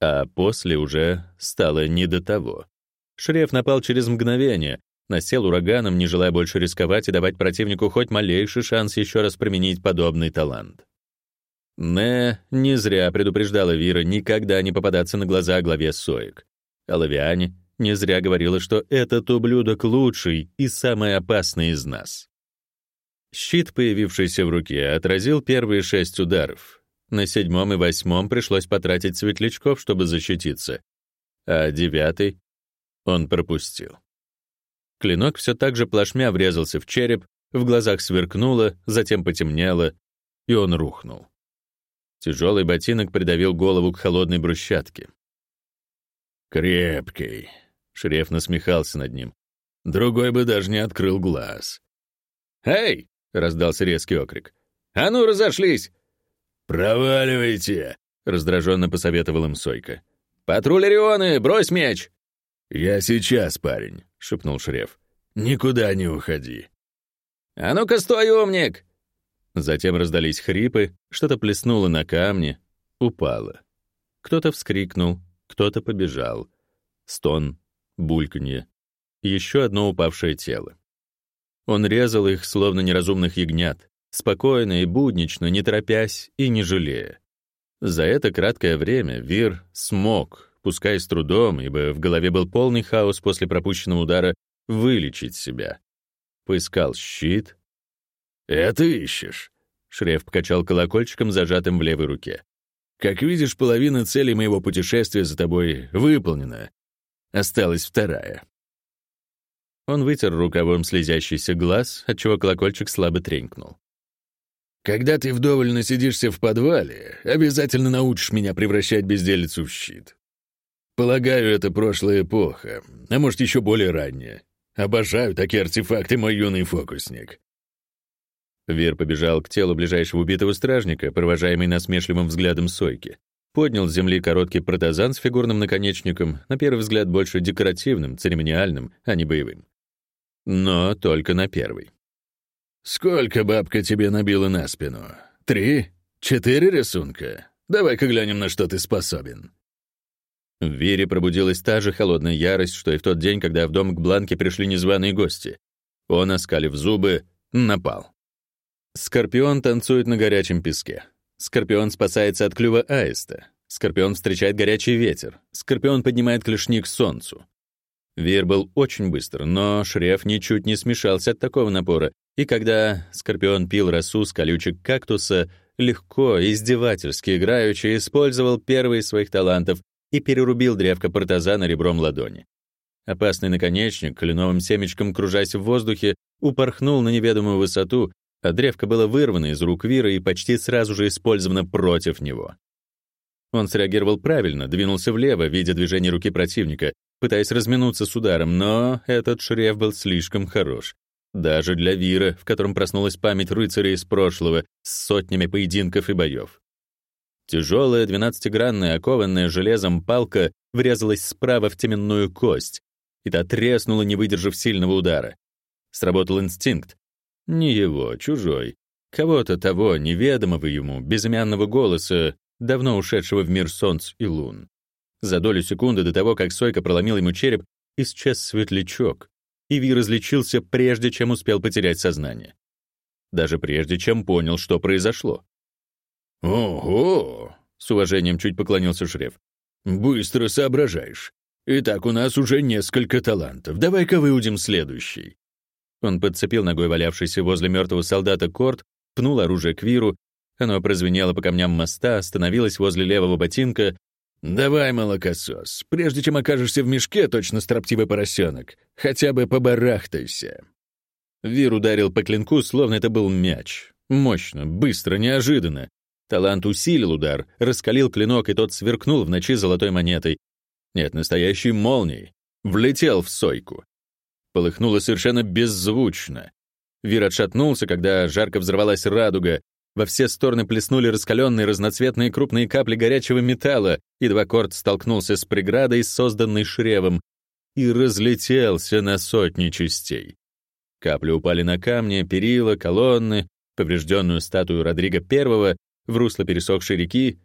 А после уже стало не до того. Шреф напал через мгновение, насел ураганом, не желая больше рисковать и давать противнику хоть малейший шанс еще раз применить подобный талант. Не не зря предупреждала Вира никогда не попадаться на глаза главе Соек. А Лавиане не зря говорила, что этот ублюдок лучший и самый опасный из нас. Щит, появившийся в руке, отразил первые шесть ударов. На седьмом и восьмом пришлось потратить светлячков, чтобы защититься. А девятый он пропустил. Клинок все так же плашмя врезался в череп, в глазах сверкнуло, затем потемнело, и он рухнул. Тяжелый ботинок придавил голову к холодной брусчатке. «Крепкий», — Шреф насмехался над ним. «Другой бы даже не открыл глаз». «Эй!» — раздался резкий окрик. «А ну, разошлись!» «Проваливайте!» — раздраженно посоветовал им Сойка. «Патруль Орионы, брось меч!» «Я сейчас, парень», — шепнул Шреф. «Никуда не уходи». «А ну-ка, стой, умник!» Затем раздались хрипы, что-то плеснуло на камне, упало. Кто-то вскрикнул, кто-то побежал. Стон, бульканье. Еще одно упавшее тело. Он резал их, словно неразумных ягнят, спокойно и буднично, не торопясь и не жалея. За это краткое время Вир смог, пускай с трудом, ибо в голове был полный хаос после пропущенного удара, вылечить себя. Поискал щит, «Это ищешь?» Шреф покачал колокольчиком, зажатым в левой руке. «Как видишь, половина цели моего путешествия за тобой выполнена. Осталась вторая». Он вытер рукавом слезящийся глаз, отчего колокольчик слабо тренькнул. «Когда ты вдоволь насидишься в подвале, обязательно научишь меня превращать безделицу в щит. Полагаю, это прошлая эпоха, а может, еще более ранняя. Обожаю такие артефакты, мой юный фокусник. Вер побежал к телу ближайшего убитого стражника, провожаемый насмешливым взглядом Сойки. Поднял с земли короткий протазан с фигурным наконечником, на первый взгляд больше декоративным, церемониальным, а не боевым. Но только на первый. «Сколько бабка тебе набила на спину? Три? Четыре рисунка? Давай-ка глянем, на что ты способен». В Вере пробудилась та же холодная ярость, что и в тот день, когда в дом к Бланке пришли незваные гости. Он, оскалив зубы, напал. Скорпион танцует на горячем песке. Скорпион спасается от клюва аиста. Скорпион встречает горячий ветер. Скорпион поднимает клешни к солнцу. Вир был очень быстр, но Шреф ничуть не смешался от такого напора, и когда Скорпион пил росу с колючек кактуса, легко, издевательски играючи, использовал первый из своих талантов и перерубил древко партазана ребром ладони. Опасный наконечник, кленовым семечком кружась в воздухе, упорхнул на неведомую высоту, а древко было вырвано из рук Вира и почти сразу же использовано против него. Он среагировал правильно, двинулся влево, видя движение руки противника, пытаясь разминуться с ударом, но этот шреф был слишком хорош. Даже для Вира, в котором проснулась память рыцаря из прошлого с сотнями поединков и боев. Тяжелая двенадцатигранная, окованная железом палка врезалась справа в теменную кость, и та треснула, не выдержав сильного удара. Сработал инстинкт. Не его, чужой. Кого-то того, неведомого ему, безымянного голоса, давно ушедшего в мир солнц и лун. За долю секунды до того, как Сойка проломил ему череп, исчез светлячок, и Ви различился, прежде чем успел потерять сознание. Даже прежде, чем понял, что произошло. «Ого!» — с уважением чуть поклонился Шреф. «Быстро соображаешь. Итак, у нас уже несколько талантов. Давай-ка выудим следующий». Он подцепил ногой валявшийся возле мертвого солдата корт, пнул оружие к Виру. Оно прозвенело по камням моста, остановилось возле левого ботинка. «Давай, молокосос, прежде чем окажешься в мешке, точно строптивый поросенок, хотя бы побарахтайся». Вир ударил по клинку, словно это был мяч. Мощно, быстро, неожиданно. Талант усилил удар, раскалил клинок, и тот сверкнул в ночи золотой монетой. Нет, настоящей молнией. Влетел в сойку полыхнуло совершенно беззвучно. Вир отшатнулся, когда жарко взорвалась радуга. Во все стороны плеснули раскаленные разноцветные крупные капли горячего металла, едва Корт столкнулся с преградой, созданной Шревом, и разлетелся на сотни частей. Капли упали на камни, перила, колонны, поврежденную статую Родриго I в русло пересохшей реки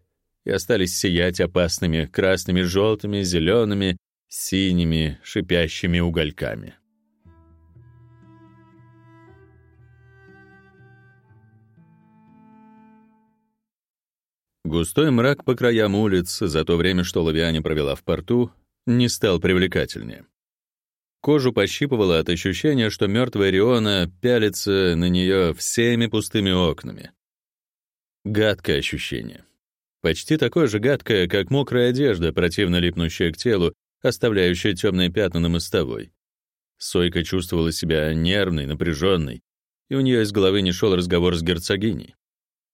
и остались сиять опасными красными, желтыми, зелеными, синими, шипящими угольками. Густой мрак по краям улиц за то время, что Лавиане провела в порту, не стал привлекательнее. Кожу пощипывало от ощущения, что мертвая Риона пялится на нее всеми пустыми окнами. Гадкое ощущение. Почти такое же гадкое, как мокрая одежда, противно липнущая к телу, оставляющая темные пятна на мостовой. Сойка чувствовала себя нервной, напряженной, и у нее из головы не шел разговор с герцогиней.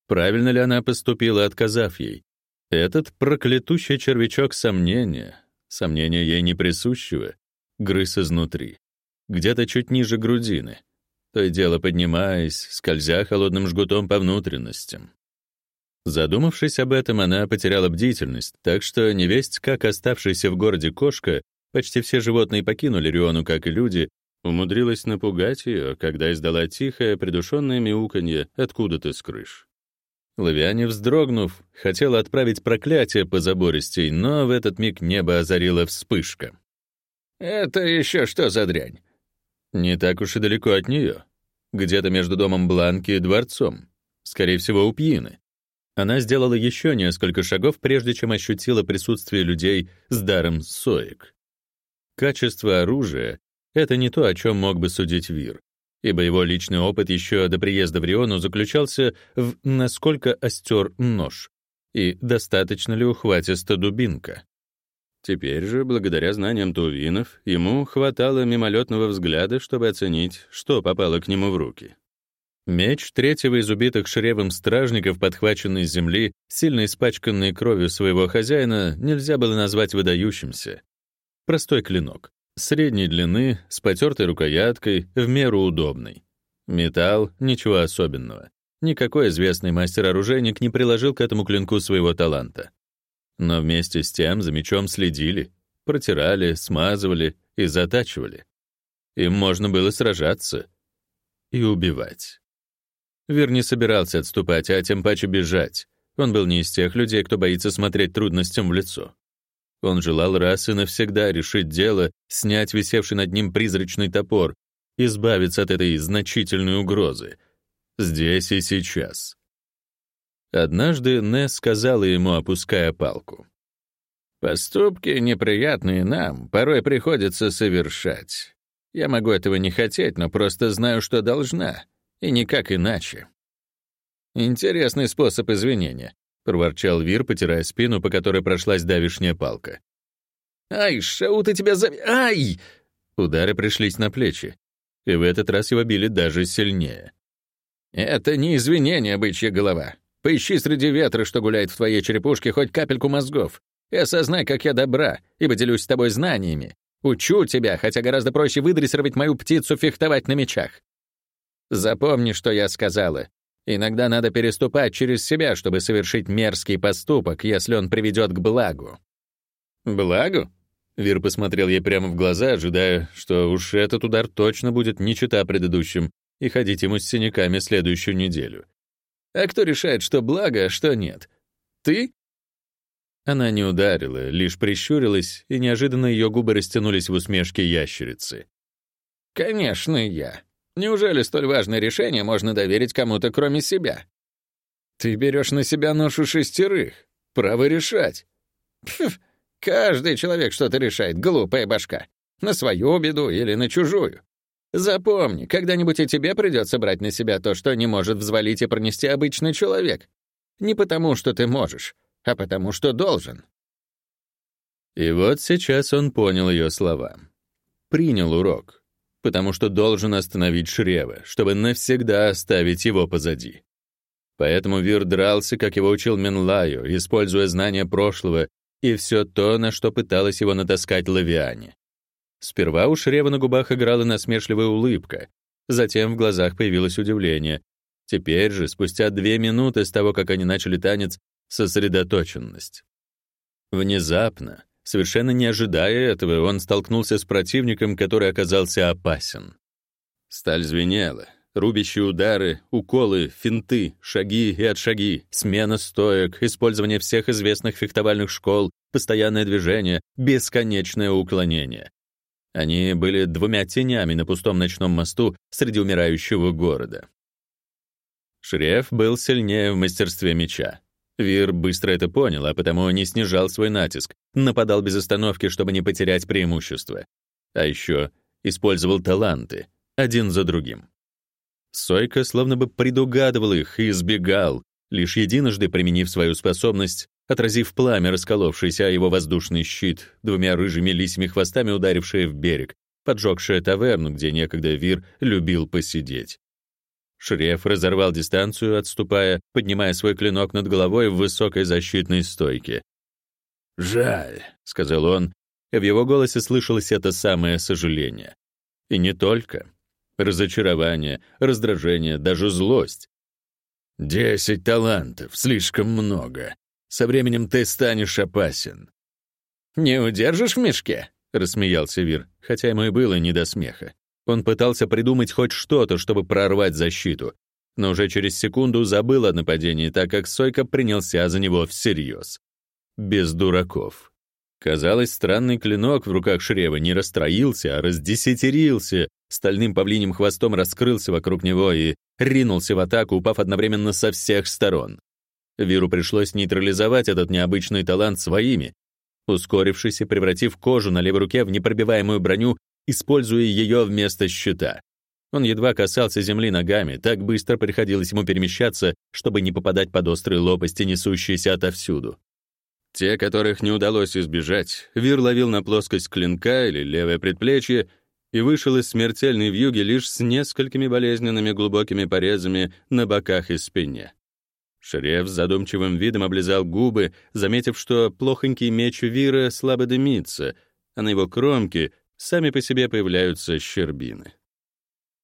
Правильно ли она поступила, отказав ей? Этот проклятущий червячок сомнения, сомнения ей не присущего, грыз изнутри, где-то чуть ниже грудины, то и дело поднимаясь, скользя холодным жгутом по внутренностям. Задумавшись об этом, она потеряла бдительность, так что невесть, как оставшаяся в городе кошка, почти все животные покинули Риону, как и люди, умудрилась напугать ее, когда издала тихое, придушенное мяуканье откуда-то с крыш. Лавиане, вздрогнув, хотела отправить проклятие по забористей, но в этот миг небо озарила вспышка. «Это еще что за дрянь?» Не так уж и далеко от нее. Где-то между домом Бланки и дворцом. Скорее всего, у Пьины. Она сделала еще несколько шагов, прежде чем ощутила присутствие людей с даром соек. Качество оружия — это не то, о чем мог бы судить Вир ибо его личный опыт еще до приезда в Риону заключался в насколько остер нож и достаточно ли ухватиста дубинка. Теперь же, благодаря знаниям тувинов, ему хватало мимолетного взгляда, чтобы оценить, что попало к нему в руки. Меч третьего из убитых шревом стражников, подхваченный с земли, сильно испачканный кровью своего хозяина, нельзя было назвать выдающимся. Простой клинок средней длины, с потертой рукояткой, в меру удобный. Металл — ничего особенного. Никакой известный мастер-оружейник не приложил к этому клинку своего таланта. Но вместе с тем за мечом следили, протирали, смазывали и затачивали. Им можно было сражаться и убивать. Вир не собирался отступать, а тем паче бежать. Он был не из тех людей, кто боится смотреть трудностям в лицо. Он желал раз и навсегда решить дело, снять висевший над ним призрачный топор, избавиться от этой значительной угрозы. Здесь и сейчас. Однажды Несс сказала ему, опуская палку. «Поступки, неприятные нам, порой приходится совершать. Я могу этого не хотеть, но просто знаю, что должна, и никак иначе». Интересный способ извинения, проворчал Вир, потирая спину, по которой прошлась давишняя палка. «Ай, Шау, ты тебя за... Ай!» Удары пришлись на плечи, и в этот раз его били даже сильнее. «Это не извинение, бычья голова. Поищи среди ветра, что гуляет в твоей черепушке, хоть капельку мозгов, и осознай, как я добра, ибо делюсь с тобой знаниями. Учу тебя, хотя гораздо проще выдрессировать мою птицу фехтовать на мечах. Запомни, что я сказала. Иногда надо переступать через себя, чтобы совершить мерзкий поступок, если он приведет к благу. Благу? Вир посмотрел ей прямо в глаза, ожидая, что уж этот удар точно будет не чета предыдущим, и ходить ему с синяками следующую неделю. А кто решает, что благо, а что нет? Ты? Она не ударила, лишь прищурилась, и неожиданно ее губы растянулись в усмешке ящерицы. «Конечно, я. Неужели столь важное решение можно доверить кому-то, кроме себя? Ты берешь на себя ношу шестерых. Право решать. Пф, каждый человек что-то решает, глупая башка. На свою беду или на чужую. Запомни, когда-нибудь и тебе придется брать на себя то, что не может взвалить и пронести обычный человек. Не потому, что ты можешь, а потому, что должен. И вот сейчас он понял ее слова. Принял урок потому что должен остановить Шрева, чтобы навсегда оставить его позади. Поэтому Вир дрался, как его учил Менлаю, используя знания прошлого и все то, на что пыталась его натаскать Лавиане. Сперва у Шрева на губах играла насмешливая улыбка, затем в глазах появилось удивление, Теперь же, спустя две минуты с того, как они начали танец, сосредоточенность. Внезапно, совершенно не ожидая этого, он столкнулся с противником, который оказался опасен. Сталь звенела, рубящие удары, уколы, финты, шаги и отшаги, смена стоек, использование всех известных фехтовальных школ, постоянное движение, бесконечное уклонение. Они были двумя тенями на пустом ночном мосту среди умирающего города. Шреф был сильнее в мастерстве меча. Вир быстро это понял, а потому не снижал свой натиск, нападал без остановки, чтобы не потерять преимущество. А еще использовал таланты, один за другим. Сойка словно бы предугадывал их и избегал, лишь единожды применив свою способность, отразив пламя, расколовшееся о его воздушный щит, двумя рыжими лисьими хвостами ударившее в берег, поджегшее таверну, где некогда Вир любил посидеть. Шреф разорвал дистанцию, отступая, поднимая свой клинок над головой в высокой защитной стойке. «Жаль», — сказал он, и в его голосе слышалось это самое сожаление. И не только разочарование, раздражение, даже злость. «Десять талантов, слишком много. Со временем ты станешь опасен». «Не удержишь в мешке?» — рассмеялся Вир, хотя ему и было не до смеха. Он пытался придумать хоть что-то, чтобы прорвать защиту, но уже через секунду забыл о нападении, так как Сойка принялся за него всерьез. Без дураков. Казалось, странный клинок в руках Шрева не расстроился, а раздесятерился, стальным павлиним хвостом раскрылся вокруг него и ринулся в атаку, упав одновременно со всех сторон. Виру пришлось нейтрализовать этот необычный талант своими, ускорившись и превратив кожу на левой руке в непробиваемую броню, используя ее вместо щита. Он едва касался земли ногами, так быстро приходилось ему перемещаться, чтобы не попадать под острые лопасти, несущиеся отовсюду. Те, которых не удалось избежать, Вир ловил на плоскость клинка или левое предплечье и вышел из смертельной вьюги лишь с несколькими болезненными глубокими порезами на боках и спине. Шереф с задумчивым видом облизал губы, заметив, что плохонький меч Вира слабо дымится, а на его кромке сами по себе появляются щербины.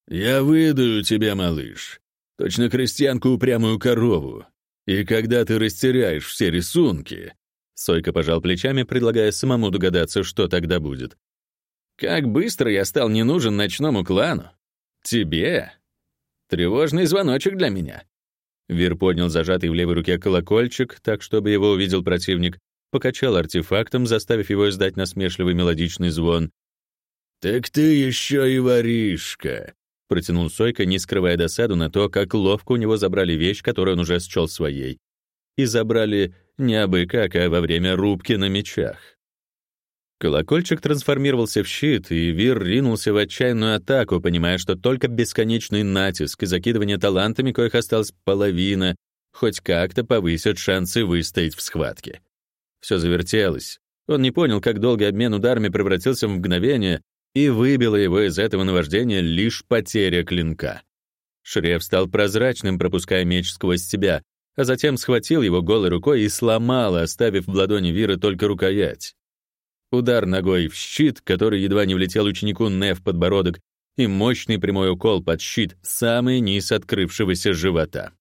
«Я выдаю тебя, малыш, точно крестьянку упрямую корову. И когда ты растеряешь все рисунки...» Сойка пожал плечами, предлагая самому догадаться, что тогда будет. Как быстро я стал не нужен ночному клану. Тебе. Тревожный звоночек для меня. Вир поднял зажатый в левой руке колокольчик, так, чтобы его увидел противник, покачал артефактом, заставив его издать насмешливый мелодичный звон. «Так ты еще и воришка!» — протянул Сойка, не скрывая досаду на то, как ловко у него забрали вещь, которую он уже счел своей. И забрали не абы как, а во время рубки на мечах. Колокольчик трансформировался в щит, и Вир ринулся в отчаянную атаку, понимая, что только бесконечный натиск и закидывание талантами, коих осталась половина, хоть как-то повысят шансы выстоять в схватке. Все завертелось. Он не понял, как долгий обмен ударами превратился в мгновение, и выбило его из этого наваждения лишь потеря клинка. Шреф стал прозрачным, пропуская меч сквозь себя, а затем схватил его голой рукой и сломал, оставив в ладони Вира только рукоять. Удар ногой в щит, который едва не влетел ученику Не в подбородок, и мощный прямой укол под щит самый низ открывшегося живота.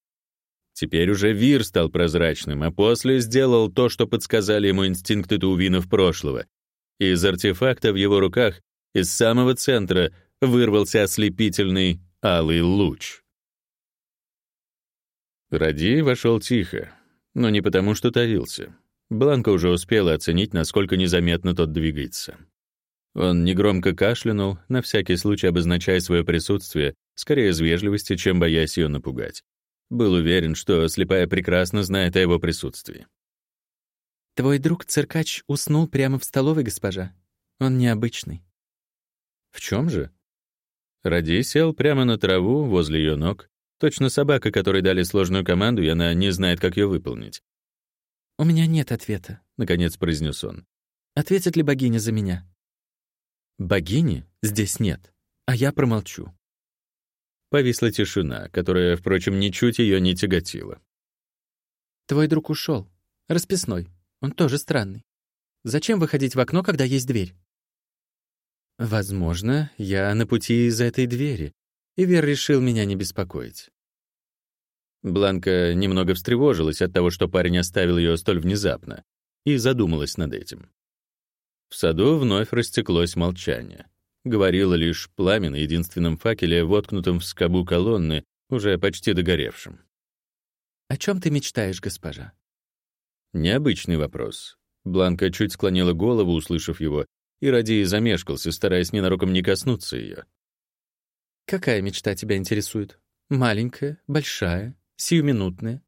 Теперь уже Вир стал прозрачным, а после сделал то, что подсказали ему инстинкты Тувинов прошлого. Из артефакта в его руках из самого центра вырвался ослепительный алый луч. Ради вошел тихо, но не потому, что таился. Бланка уже успела оценить, насколько незаметно тот двигается. Он негромко кашлянул, на всякий случай обозначая свое присутствие, скорее из вежливости, чем боясь ее напугать. Был уверен, что слепая прекрасно знает о его присутствии. «Твой друг циркач уснул прямо в столовой, госпожа. Он необычный». «В чем же?» Ради сел прямо на траву возле ее ног, точно собака, которой дали сложную команду, и она не знает, как ее выполнить. «У меня нет ответа», — наконец произнес он. «Ответит ли богиня за меня?» «Богини здесь нет, а я промолчу». Повисла тишина, которая, впрочем, ничуть ее не тяготила. «Твой друг ушел. Расписной. Он тоже странный. Зачем выходить в окно, когда есть дверь?» «Возможно, я на пути из этой двери, и Вер решил меня не беспокоить. Бланка немного встревожилась от того, что парень оставил ее столь внезапно, и задумалась над этим. В саду вновь растеклось молчание. Говорило лишь пламя на единственном факеле, воткнутом в скобу колонны, уже почти догоревшем. «О чем ты мечтаешь, госпожа?» Необычный вопрос. Бланка чуть склонила голову, услышав его, и Ради замешкался, стараясь ненароком не коснуться ее. «Какая мечта тебя интересует? Маленькая, большая, сиюминутная?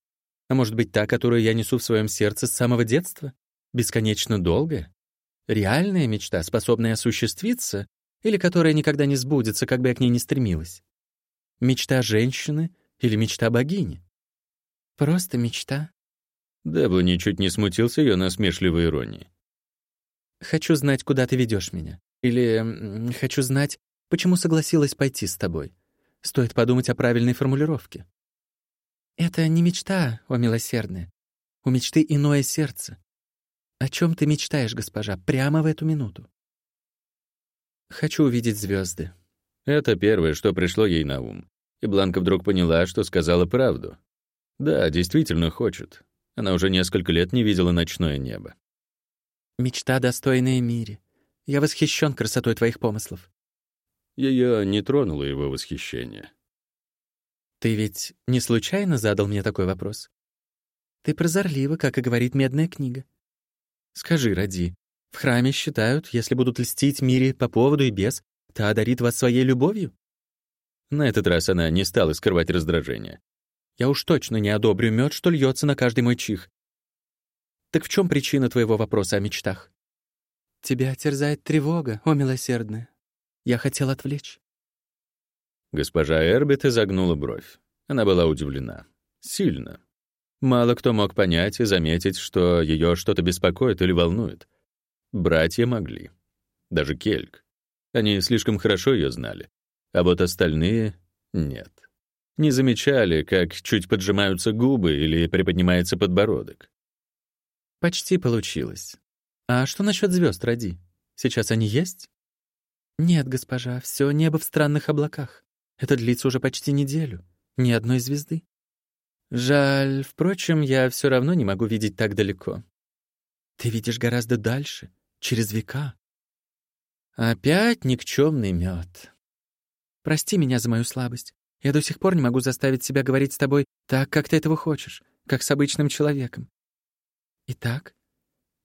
А может быть, та, которую я несу в своем сердце с самого детства? Бесконечно долгая? Реальная мечта, способная осуществиться, или которая никогда не сбудется, как бы я к ней ни стремилась? Мечта женщины или мечта богини? Просто мечта. Дебла ничуть не смутился ее насмешливой иронии. Хочу знать, куда ты ведешь меня. Или хочу знать, почему согласилась пойти с тобой. Стоит подумать о правильной формулировке. Это не мечта, о милосердная. У мечты иное сердце. О чем ты мечтаешь, госпожа, прямо в эту минуту? Хочу увидеть звезды. Это первое, что пришло ей на ум. И Бланка вдруг поняла, что сказала правду. Да, действительно хочет. Она уже несколько лет не видела ночное небо. Мечта, достойная мире. Я восхищен красотой твоих помыслов. Ее не тронуло его восхищение. Ты ведь не случайно задал мне такой вопрос? Ты прозорлива, как и говорит медная книга. Скажи, Ради, в храме считают, если будут льстить мире по поводу и без, та одарит вас своей любовью? На этот раз она не стала скрывать раздражение. Я уж точно не одобрю мед, что льется на каждый мой чих. Так в чем причина твоего вопроса о мечтах? Тебя терзает тревога, о милосердная. Я хотел отвлечь. Госпожа Эрбит изогнула бровь. Она была удивлена. Сильно. Мало кто мог понять и заметить, что ее что-то беспокоит или волнует. Братья могли. Даже Кельк. Они слишком хорошо ее знали. А вот остальные — нет. Не замечали, как чуть поджимаются губы или приподнимается подбородок. Почти получилось. А что насчет звезд, Ради? Сейчас они есть? Нет, госпожа, все небо в странных облаках. Это длится уже почти неделю. Ни одной звезды. Жаль, впрочем, я все равно не могу видеть так далеко. Ты видишь гораздо дальше, через века. Опять никчемный мед. Прости меня за мою слабость. Я до сих пор не могу заставить себя говорить с тобой так, как ты этого хочешь, как с обычным человеком. Итак?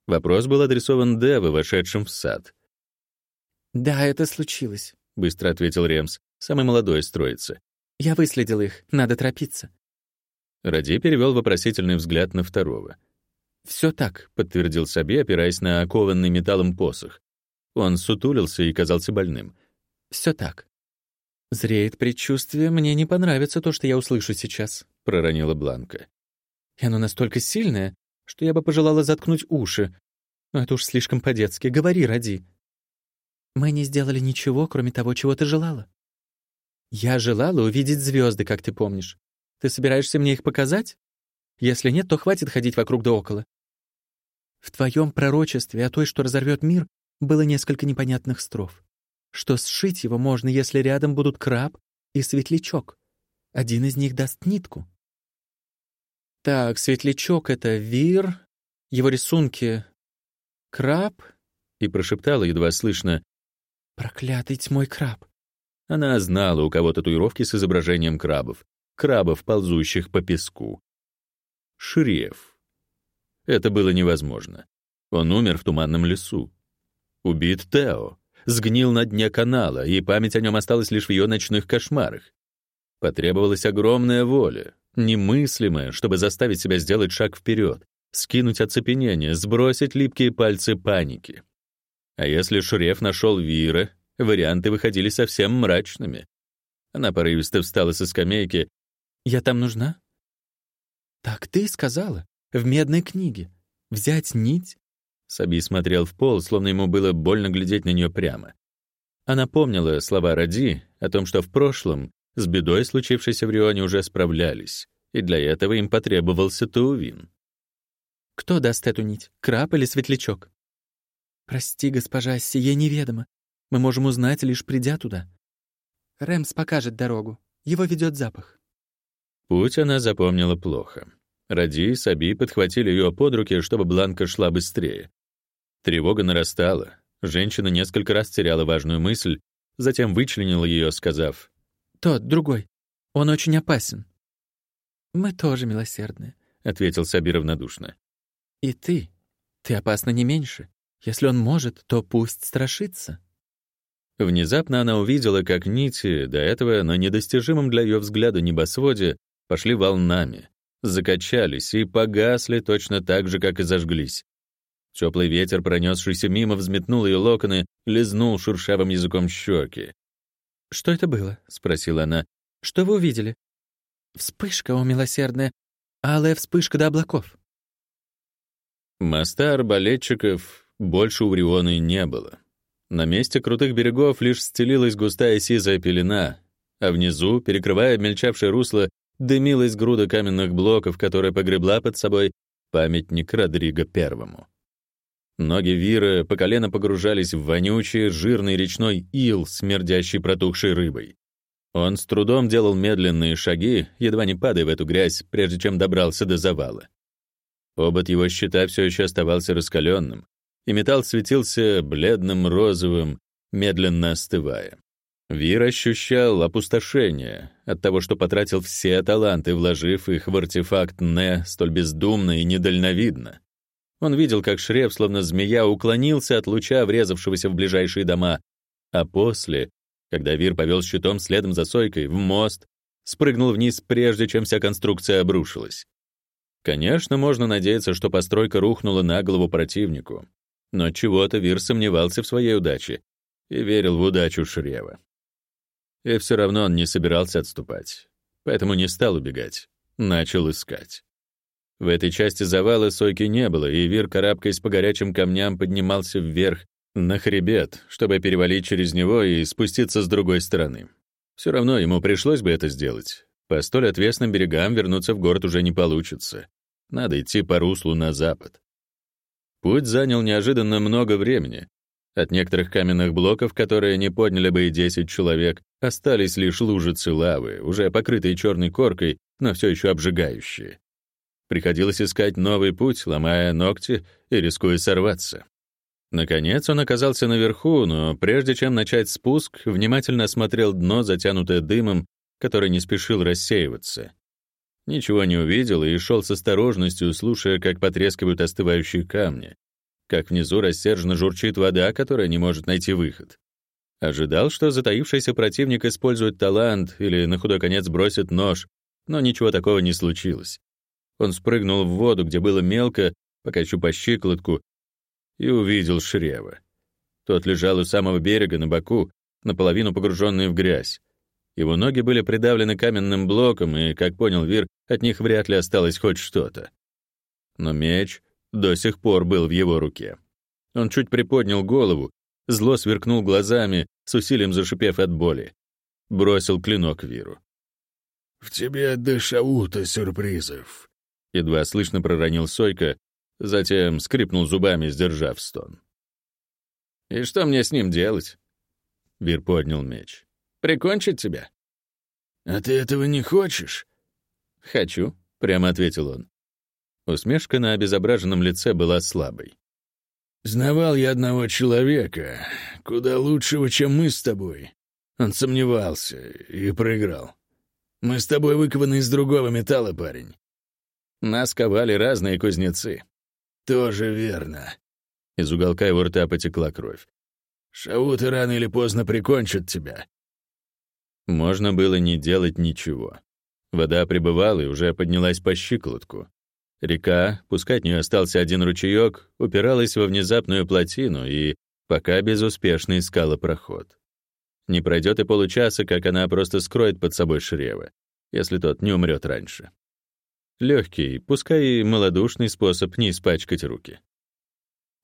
Вопрос был адресован Деве, вошедшим в сад. «Да, это случилось», — быстро ответил Ремс, самый молодой из троицы. «Я выследил их, надо торопиться». Ради перевел вопросительный взгляд на второго. «Все так», — подтвердил Саби, опираясь на окованный металлом посох. Он сутулился и казался больным. «Все так». «Зреет предчувствие, мне не понравится то, что я услышу сейчас», — проронила Бланка. «И оно настолько сильное, что я бы пожелала заткнуть уши. Но это уж слишком по-детски. Говори, Ради». «Мы не сделали ничего, кроме того, чего ты желала». «Я желала увидеть звезды, как ты помнишь. Ты собираешься мне их показать? Если нет, то хватит ходить вокруг да около. В твоем пророчестве о той, что разорвет мир, было несколько непонятных строф. Что сшить его можно, если рядом будут краб и светлячок. Один из них даст нитку. Так, светлячок — это Вир, его рисунки — краб, и прошептала едва слышно «Проклятый тьмой краб». Она знала у кого татуировки с изображением крабов крабов, ползущих по песку. Шреф. Это было невозможно. Он умер в туманном лесу. Убит Тео. Сгнил на дне канала, и память о нем осталась лишь в ее ночных кошмарах. Потребовалась огромная воля, немыслимая, чтобы заставить себя сделать шаг вперед, скинуть оцепенение, сбросить липкие пальцы паники. А если Шреф нашел Вира, варианты выходили совсем мрачными. Она порывисто встала со скамейки я там нужна? Так ты сказала, в медной книге. Взять нить? Саби смотрел в пол, словно ему было больно глядеть на нее прямо. Она помнила слова Ради о том, что в прошлом с бедой, случившейся в Рионе, уже справлялись, и для этого им потребовался Таувин. «Кто даст эту нить, краб или светлячок?» «Прости, госпожа, сие неведомо. Мы можем узнать, лишь придя туда. Рэмс покажет дорогу. Его ведет запах». Путь она запомнила плохо. Ради и Саби подхватили ее под руки, чтобы Бланка шла быстрее. Тревога нарастала. Женщина несколько раз теряла важную мысль, затем вычленила ее, сказав, «Тот, другой. Он очень опасен». «Мы тоже милосердны», — ответил Саби равнодушно. «И ты. Ты опасна не меньше. Если он может, то пусть страшится». Внезапно она увидела, как нити, до этого на недостижимом для ее взгляда небосводе, пошли волнами, закачались и погасли точно так же, как и зажглись. Теплый ветер, пронесшийся мимо, взметнул ее локоны, лизнул шуршавым языком щеки. «Что это было?» — спросила она. «Что вы увидели?» «Вспышка, о милосердная, алая вспышка до облаков». Моста арбалетчиков больше у Рионы не было. На месте крутых берегов лишь стелилась густая сизая пелена, а внизу, перекрывая мельчавшее русло, дымилась груда каменных блоков, которая погребла под собой памятник Родриго Первому. Ноги Виры по колено погружались в вонючий, жирный речной ил, смердящий протухшей рыбой. Он с трудом делал медленные шаги, едва не падая в эту грязь, прежде чем добрался до завала. Обод его щита все еще оставался раскаленным, и металл светился бледным розовым, медленно остывая. Вир ощущал опустошение от того, что потратил все таланты, вложив их в артефакт Не столь бездумно и недальновидно. Он видел, как Шреф, словно змея, уклонился от луча, врезавшегося в ближайшие дома, а после, когда Вир повел щитом следом за Сойкой в мост, спрыгнул вниз, прежде чем вся конструкция обрушилась. Конечно, можно надеяться, что постройка рухнула на голову противнику, но чего-то Вир сомневался в своей удаче и верил в удачу Шрева. И все равно он не собирался отступать, поэтому не стал убегать, начал искать. В этой части завала сойки не было, и Вир, карабкаясь по горячим камням, поднимался вверх на хребет, чтобы перевалить через него и спуститься с другой стороны. Все равно ему пришлось бы это сделать. По столь отвесным берегам вернуться в город уже не получится. Надо идти по руслу на запад. Путь занял неожиданно много времени, от некоторых каменных блоков, которые не подняли бы и 10 человек, остались лишь лужицы лавы, уже покрытые черной коркой, но все еще обжигающие. Приходилось искать новый путь, ломая ногти и рискуя сорваться. Наконец он оказался наверху, но прежде чем начать спуск, внимательно осмотрел дно, затянутое дымом, который не спешил рассеиваться. Ничего не увидел и шел с осторожностью, слушая, как потрескивают остывающие камни как внизу рассерженно журчит вода, которая не может найти выход. Ожидал, что затаившийся противник использует талант или на худой конец бросит нож, но ничего такого не случилось. Он спрыгнул в воду, где было мелко, пока еще по щиколотку, и увидел Шрева. Тот лежал у самого берега на боку, наполовину погруженный в грязь. Его ноги были придавлены каменным блоком, и, как понял Вир, от них вряд ли осталось хоть что-то. Но меч до сих пор был в его руке. Он чуть приподнял голову, зло сверкнул глазами, с усилием зашипев от боли. Бросил клинок Виру. «В тебе дышаута сюрпризов», — едва слышно проронил Сойка, затем скрипнул зубами, сдержав стон. «И что мне с ним делать?» Вир поднял меч. «Прикончить тебя?» «А ты этого не хочешь?» «Хочу», — прямо ответил он. Усмешка на обезображенном лице была слабой. «Знавал я одного человека, куда лучшего, чем мы с тобой. Он сомневался и проиграл. Мы с тобой выкованы из другого металла, парень. Нас ковали разные кузнецы». «Тоже верно». Из уголка его рта потекла кровь. «Шауты рано или поздно прикончат тебя». Можно было не делать ничего. Вода прибывала и уже поднялась по щиколотку. Река, пускай от нее остался один ручеек, упиралась во внезапную плотину и пока безуспешно искала проход. Не пройдет и получаса, как она просто скроет под собой Шрева, если тот не умрет раньше. Легкий, пускай и малодушный способ не испачкать руки.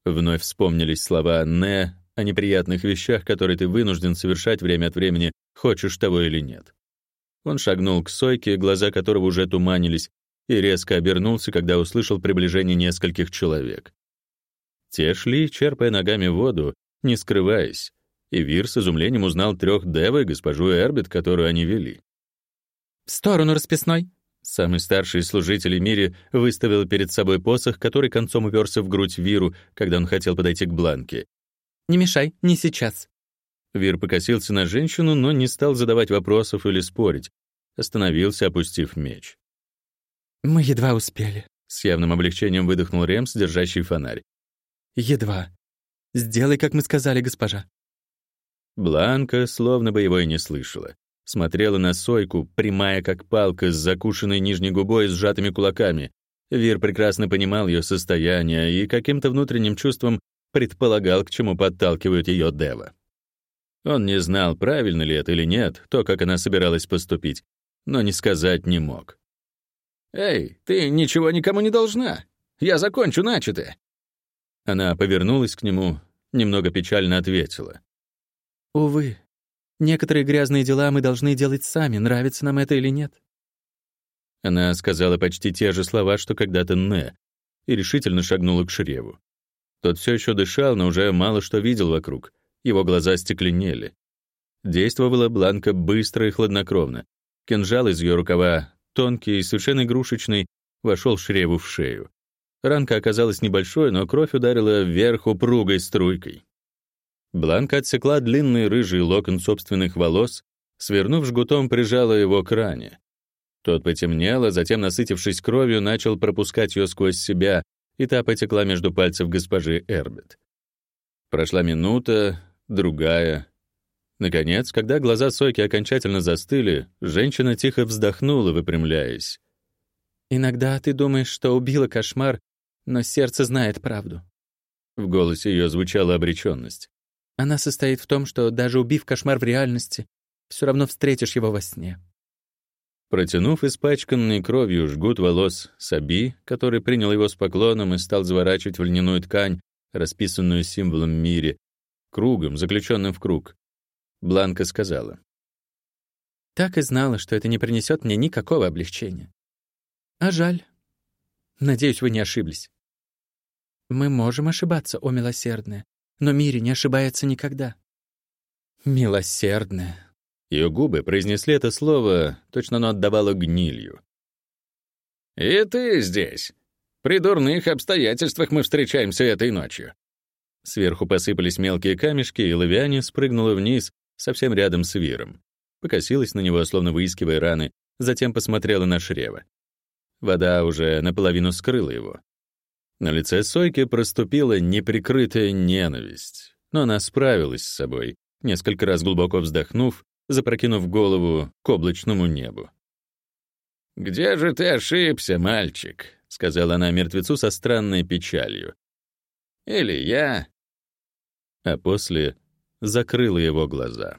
Вновь вспомнились слова «не» о неприятных вещах, которые ты вынужден совершать время от времени, хочешь того или нет. Он шагнул к Сойке, глаза которого уже туманились, и резко обернулся, когда услышал приближение нескольких человек. Те шли, черпая ногами воду, не скрываясь, и Вир с изумлением узнал трех Девы и госпожу Эрбит, которую они вели. «В сторону расписной!» Самый старший из служителей Мири выставил перед собой посох, который концом уперся в грудь Виру, когда он хотел подойти к Бланке. «Не мешай, не сейчас». Вир покосился на женщину, но не стал задавать вопросов или спорить. Остановился, опустив меч. «Мы едва успели», — с явным облегчением выдохнул Ремс, держащий фонарь. «Едва. Сделай, как мы сказали, госпожа». Бланка словно бы его и не слышала. Смотрела на Сойку, прямая как палка, с закушенной нижней губой и сжатыми кулаками. Вир прекрасно понимал ее состояние и каким-то внутренним чувством предполагал, к чему подталкивают ее Дева. Он не знал, правильно ли это или нет, то, как она собиралась поступить, но не сказать не мог. «Эй, ты ничего никому не должна. Я закончу начатое». Она повернулась к нему, немного печально ответила. «Увы, некоторые грязные дела мы должны делать сами, нравится нам это или нет». Она сказала почти те же слова, что когда-то Не, и решительно шагнула к Шреву. Тот все еще дышал, но уже мало что видел вокруг. Его глаза стекленели. Действовала Бланка быстро и хладнокровно. Кинжал из ее рукава, тонкий и совершенно игрушечный, вошел Шреву в шею. Ранка оказалась небольшой, но кровь ударила вверх упругой струйкой. Бланка отсекла длинный рыжий локон собственных волос, свернув жгутом, прижала его к ране. Тот потемнел, а затем, насытившись кровью, начал пропускать ее сквозь себя, и та потекла между пальцев госпожи Эрбет. Прошла минута, другая. Наконец, когда глаза Сойки окончательно застыли, женщина тихо вздохнула, выпрямляясь. «Иногда ты думаешь, что убила кошмар, но сердце знает правду». В голосе ее звучала обреченность. Она состоит в том, что даже убив кошмар в реальности, все равно встретишь его во сне. Протянув испачканный кровью жгут волос Саби, который принял его с поклоном и стал заворачивать в льняную ткань, расписанную символом мире, кругом, заключенным в круг, Бланка сказала. «Так и знала, что это не принесет мне никакого облегчения. А жаль. Надеюсь, вы не ошиблись. Мы можем ошибаться, о милосердная, но Мири не ошибается никогда. Милосердная. Ее губы произнесли это слово, точно оно отдавало гнилью. «И ты здесь. При дурных обстоятельствах мы встречаемся этой ночью». Сверху посыпались мелкие камешки, и Лавиане спрыгнула вниз, совсем рядом с Виром. Покосилась на него, словно выискивая раны, затем посмотрела на Шрева. Вода уже наполовину скрыла его. На лице Сойки проступила неприкрытая ненависть, но она справилась с собой, несколько раз глубоко вздохнув, запрокинув голову к облачному небу. «Где же ты ошибся, мальчик?» — сказала она мертвецу со странной печалью. «Или я?» А после закрыла его глаза.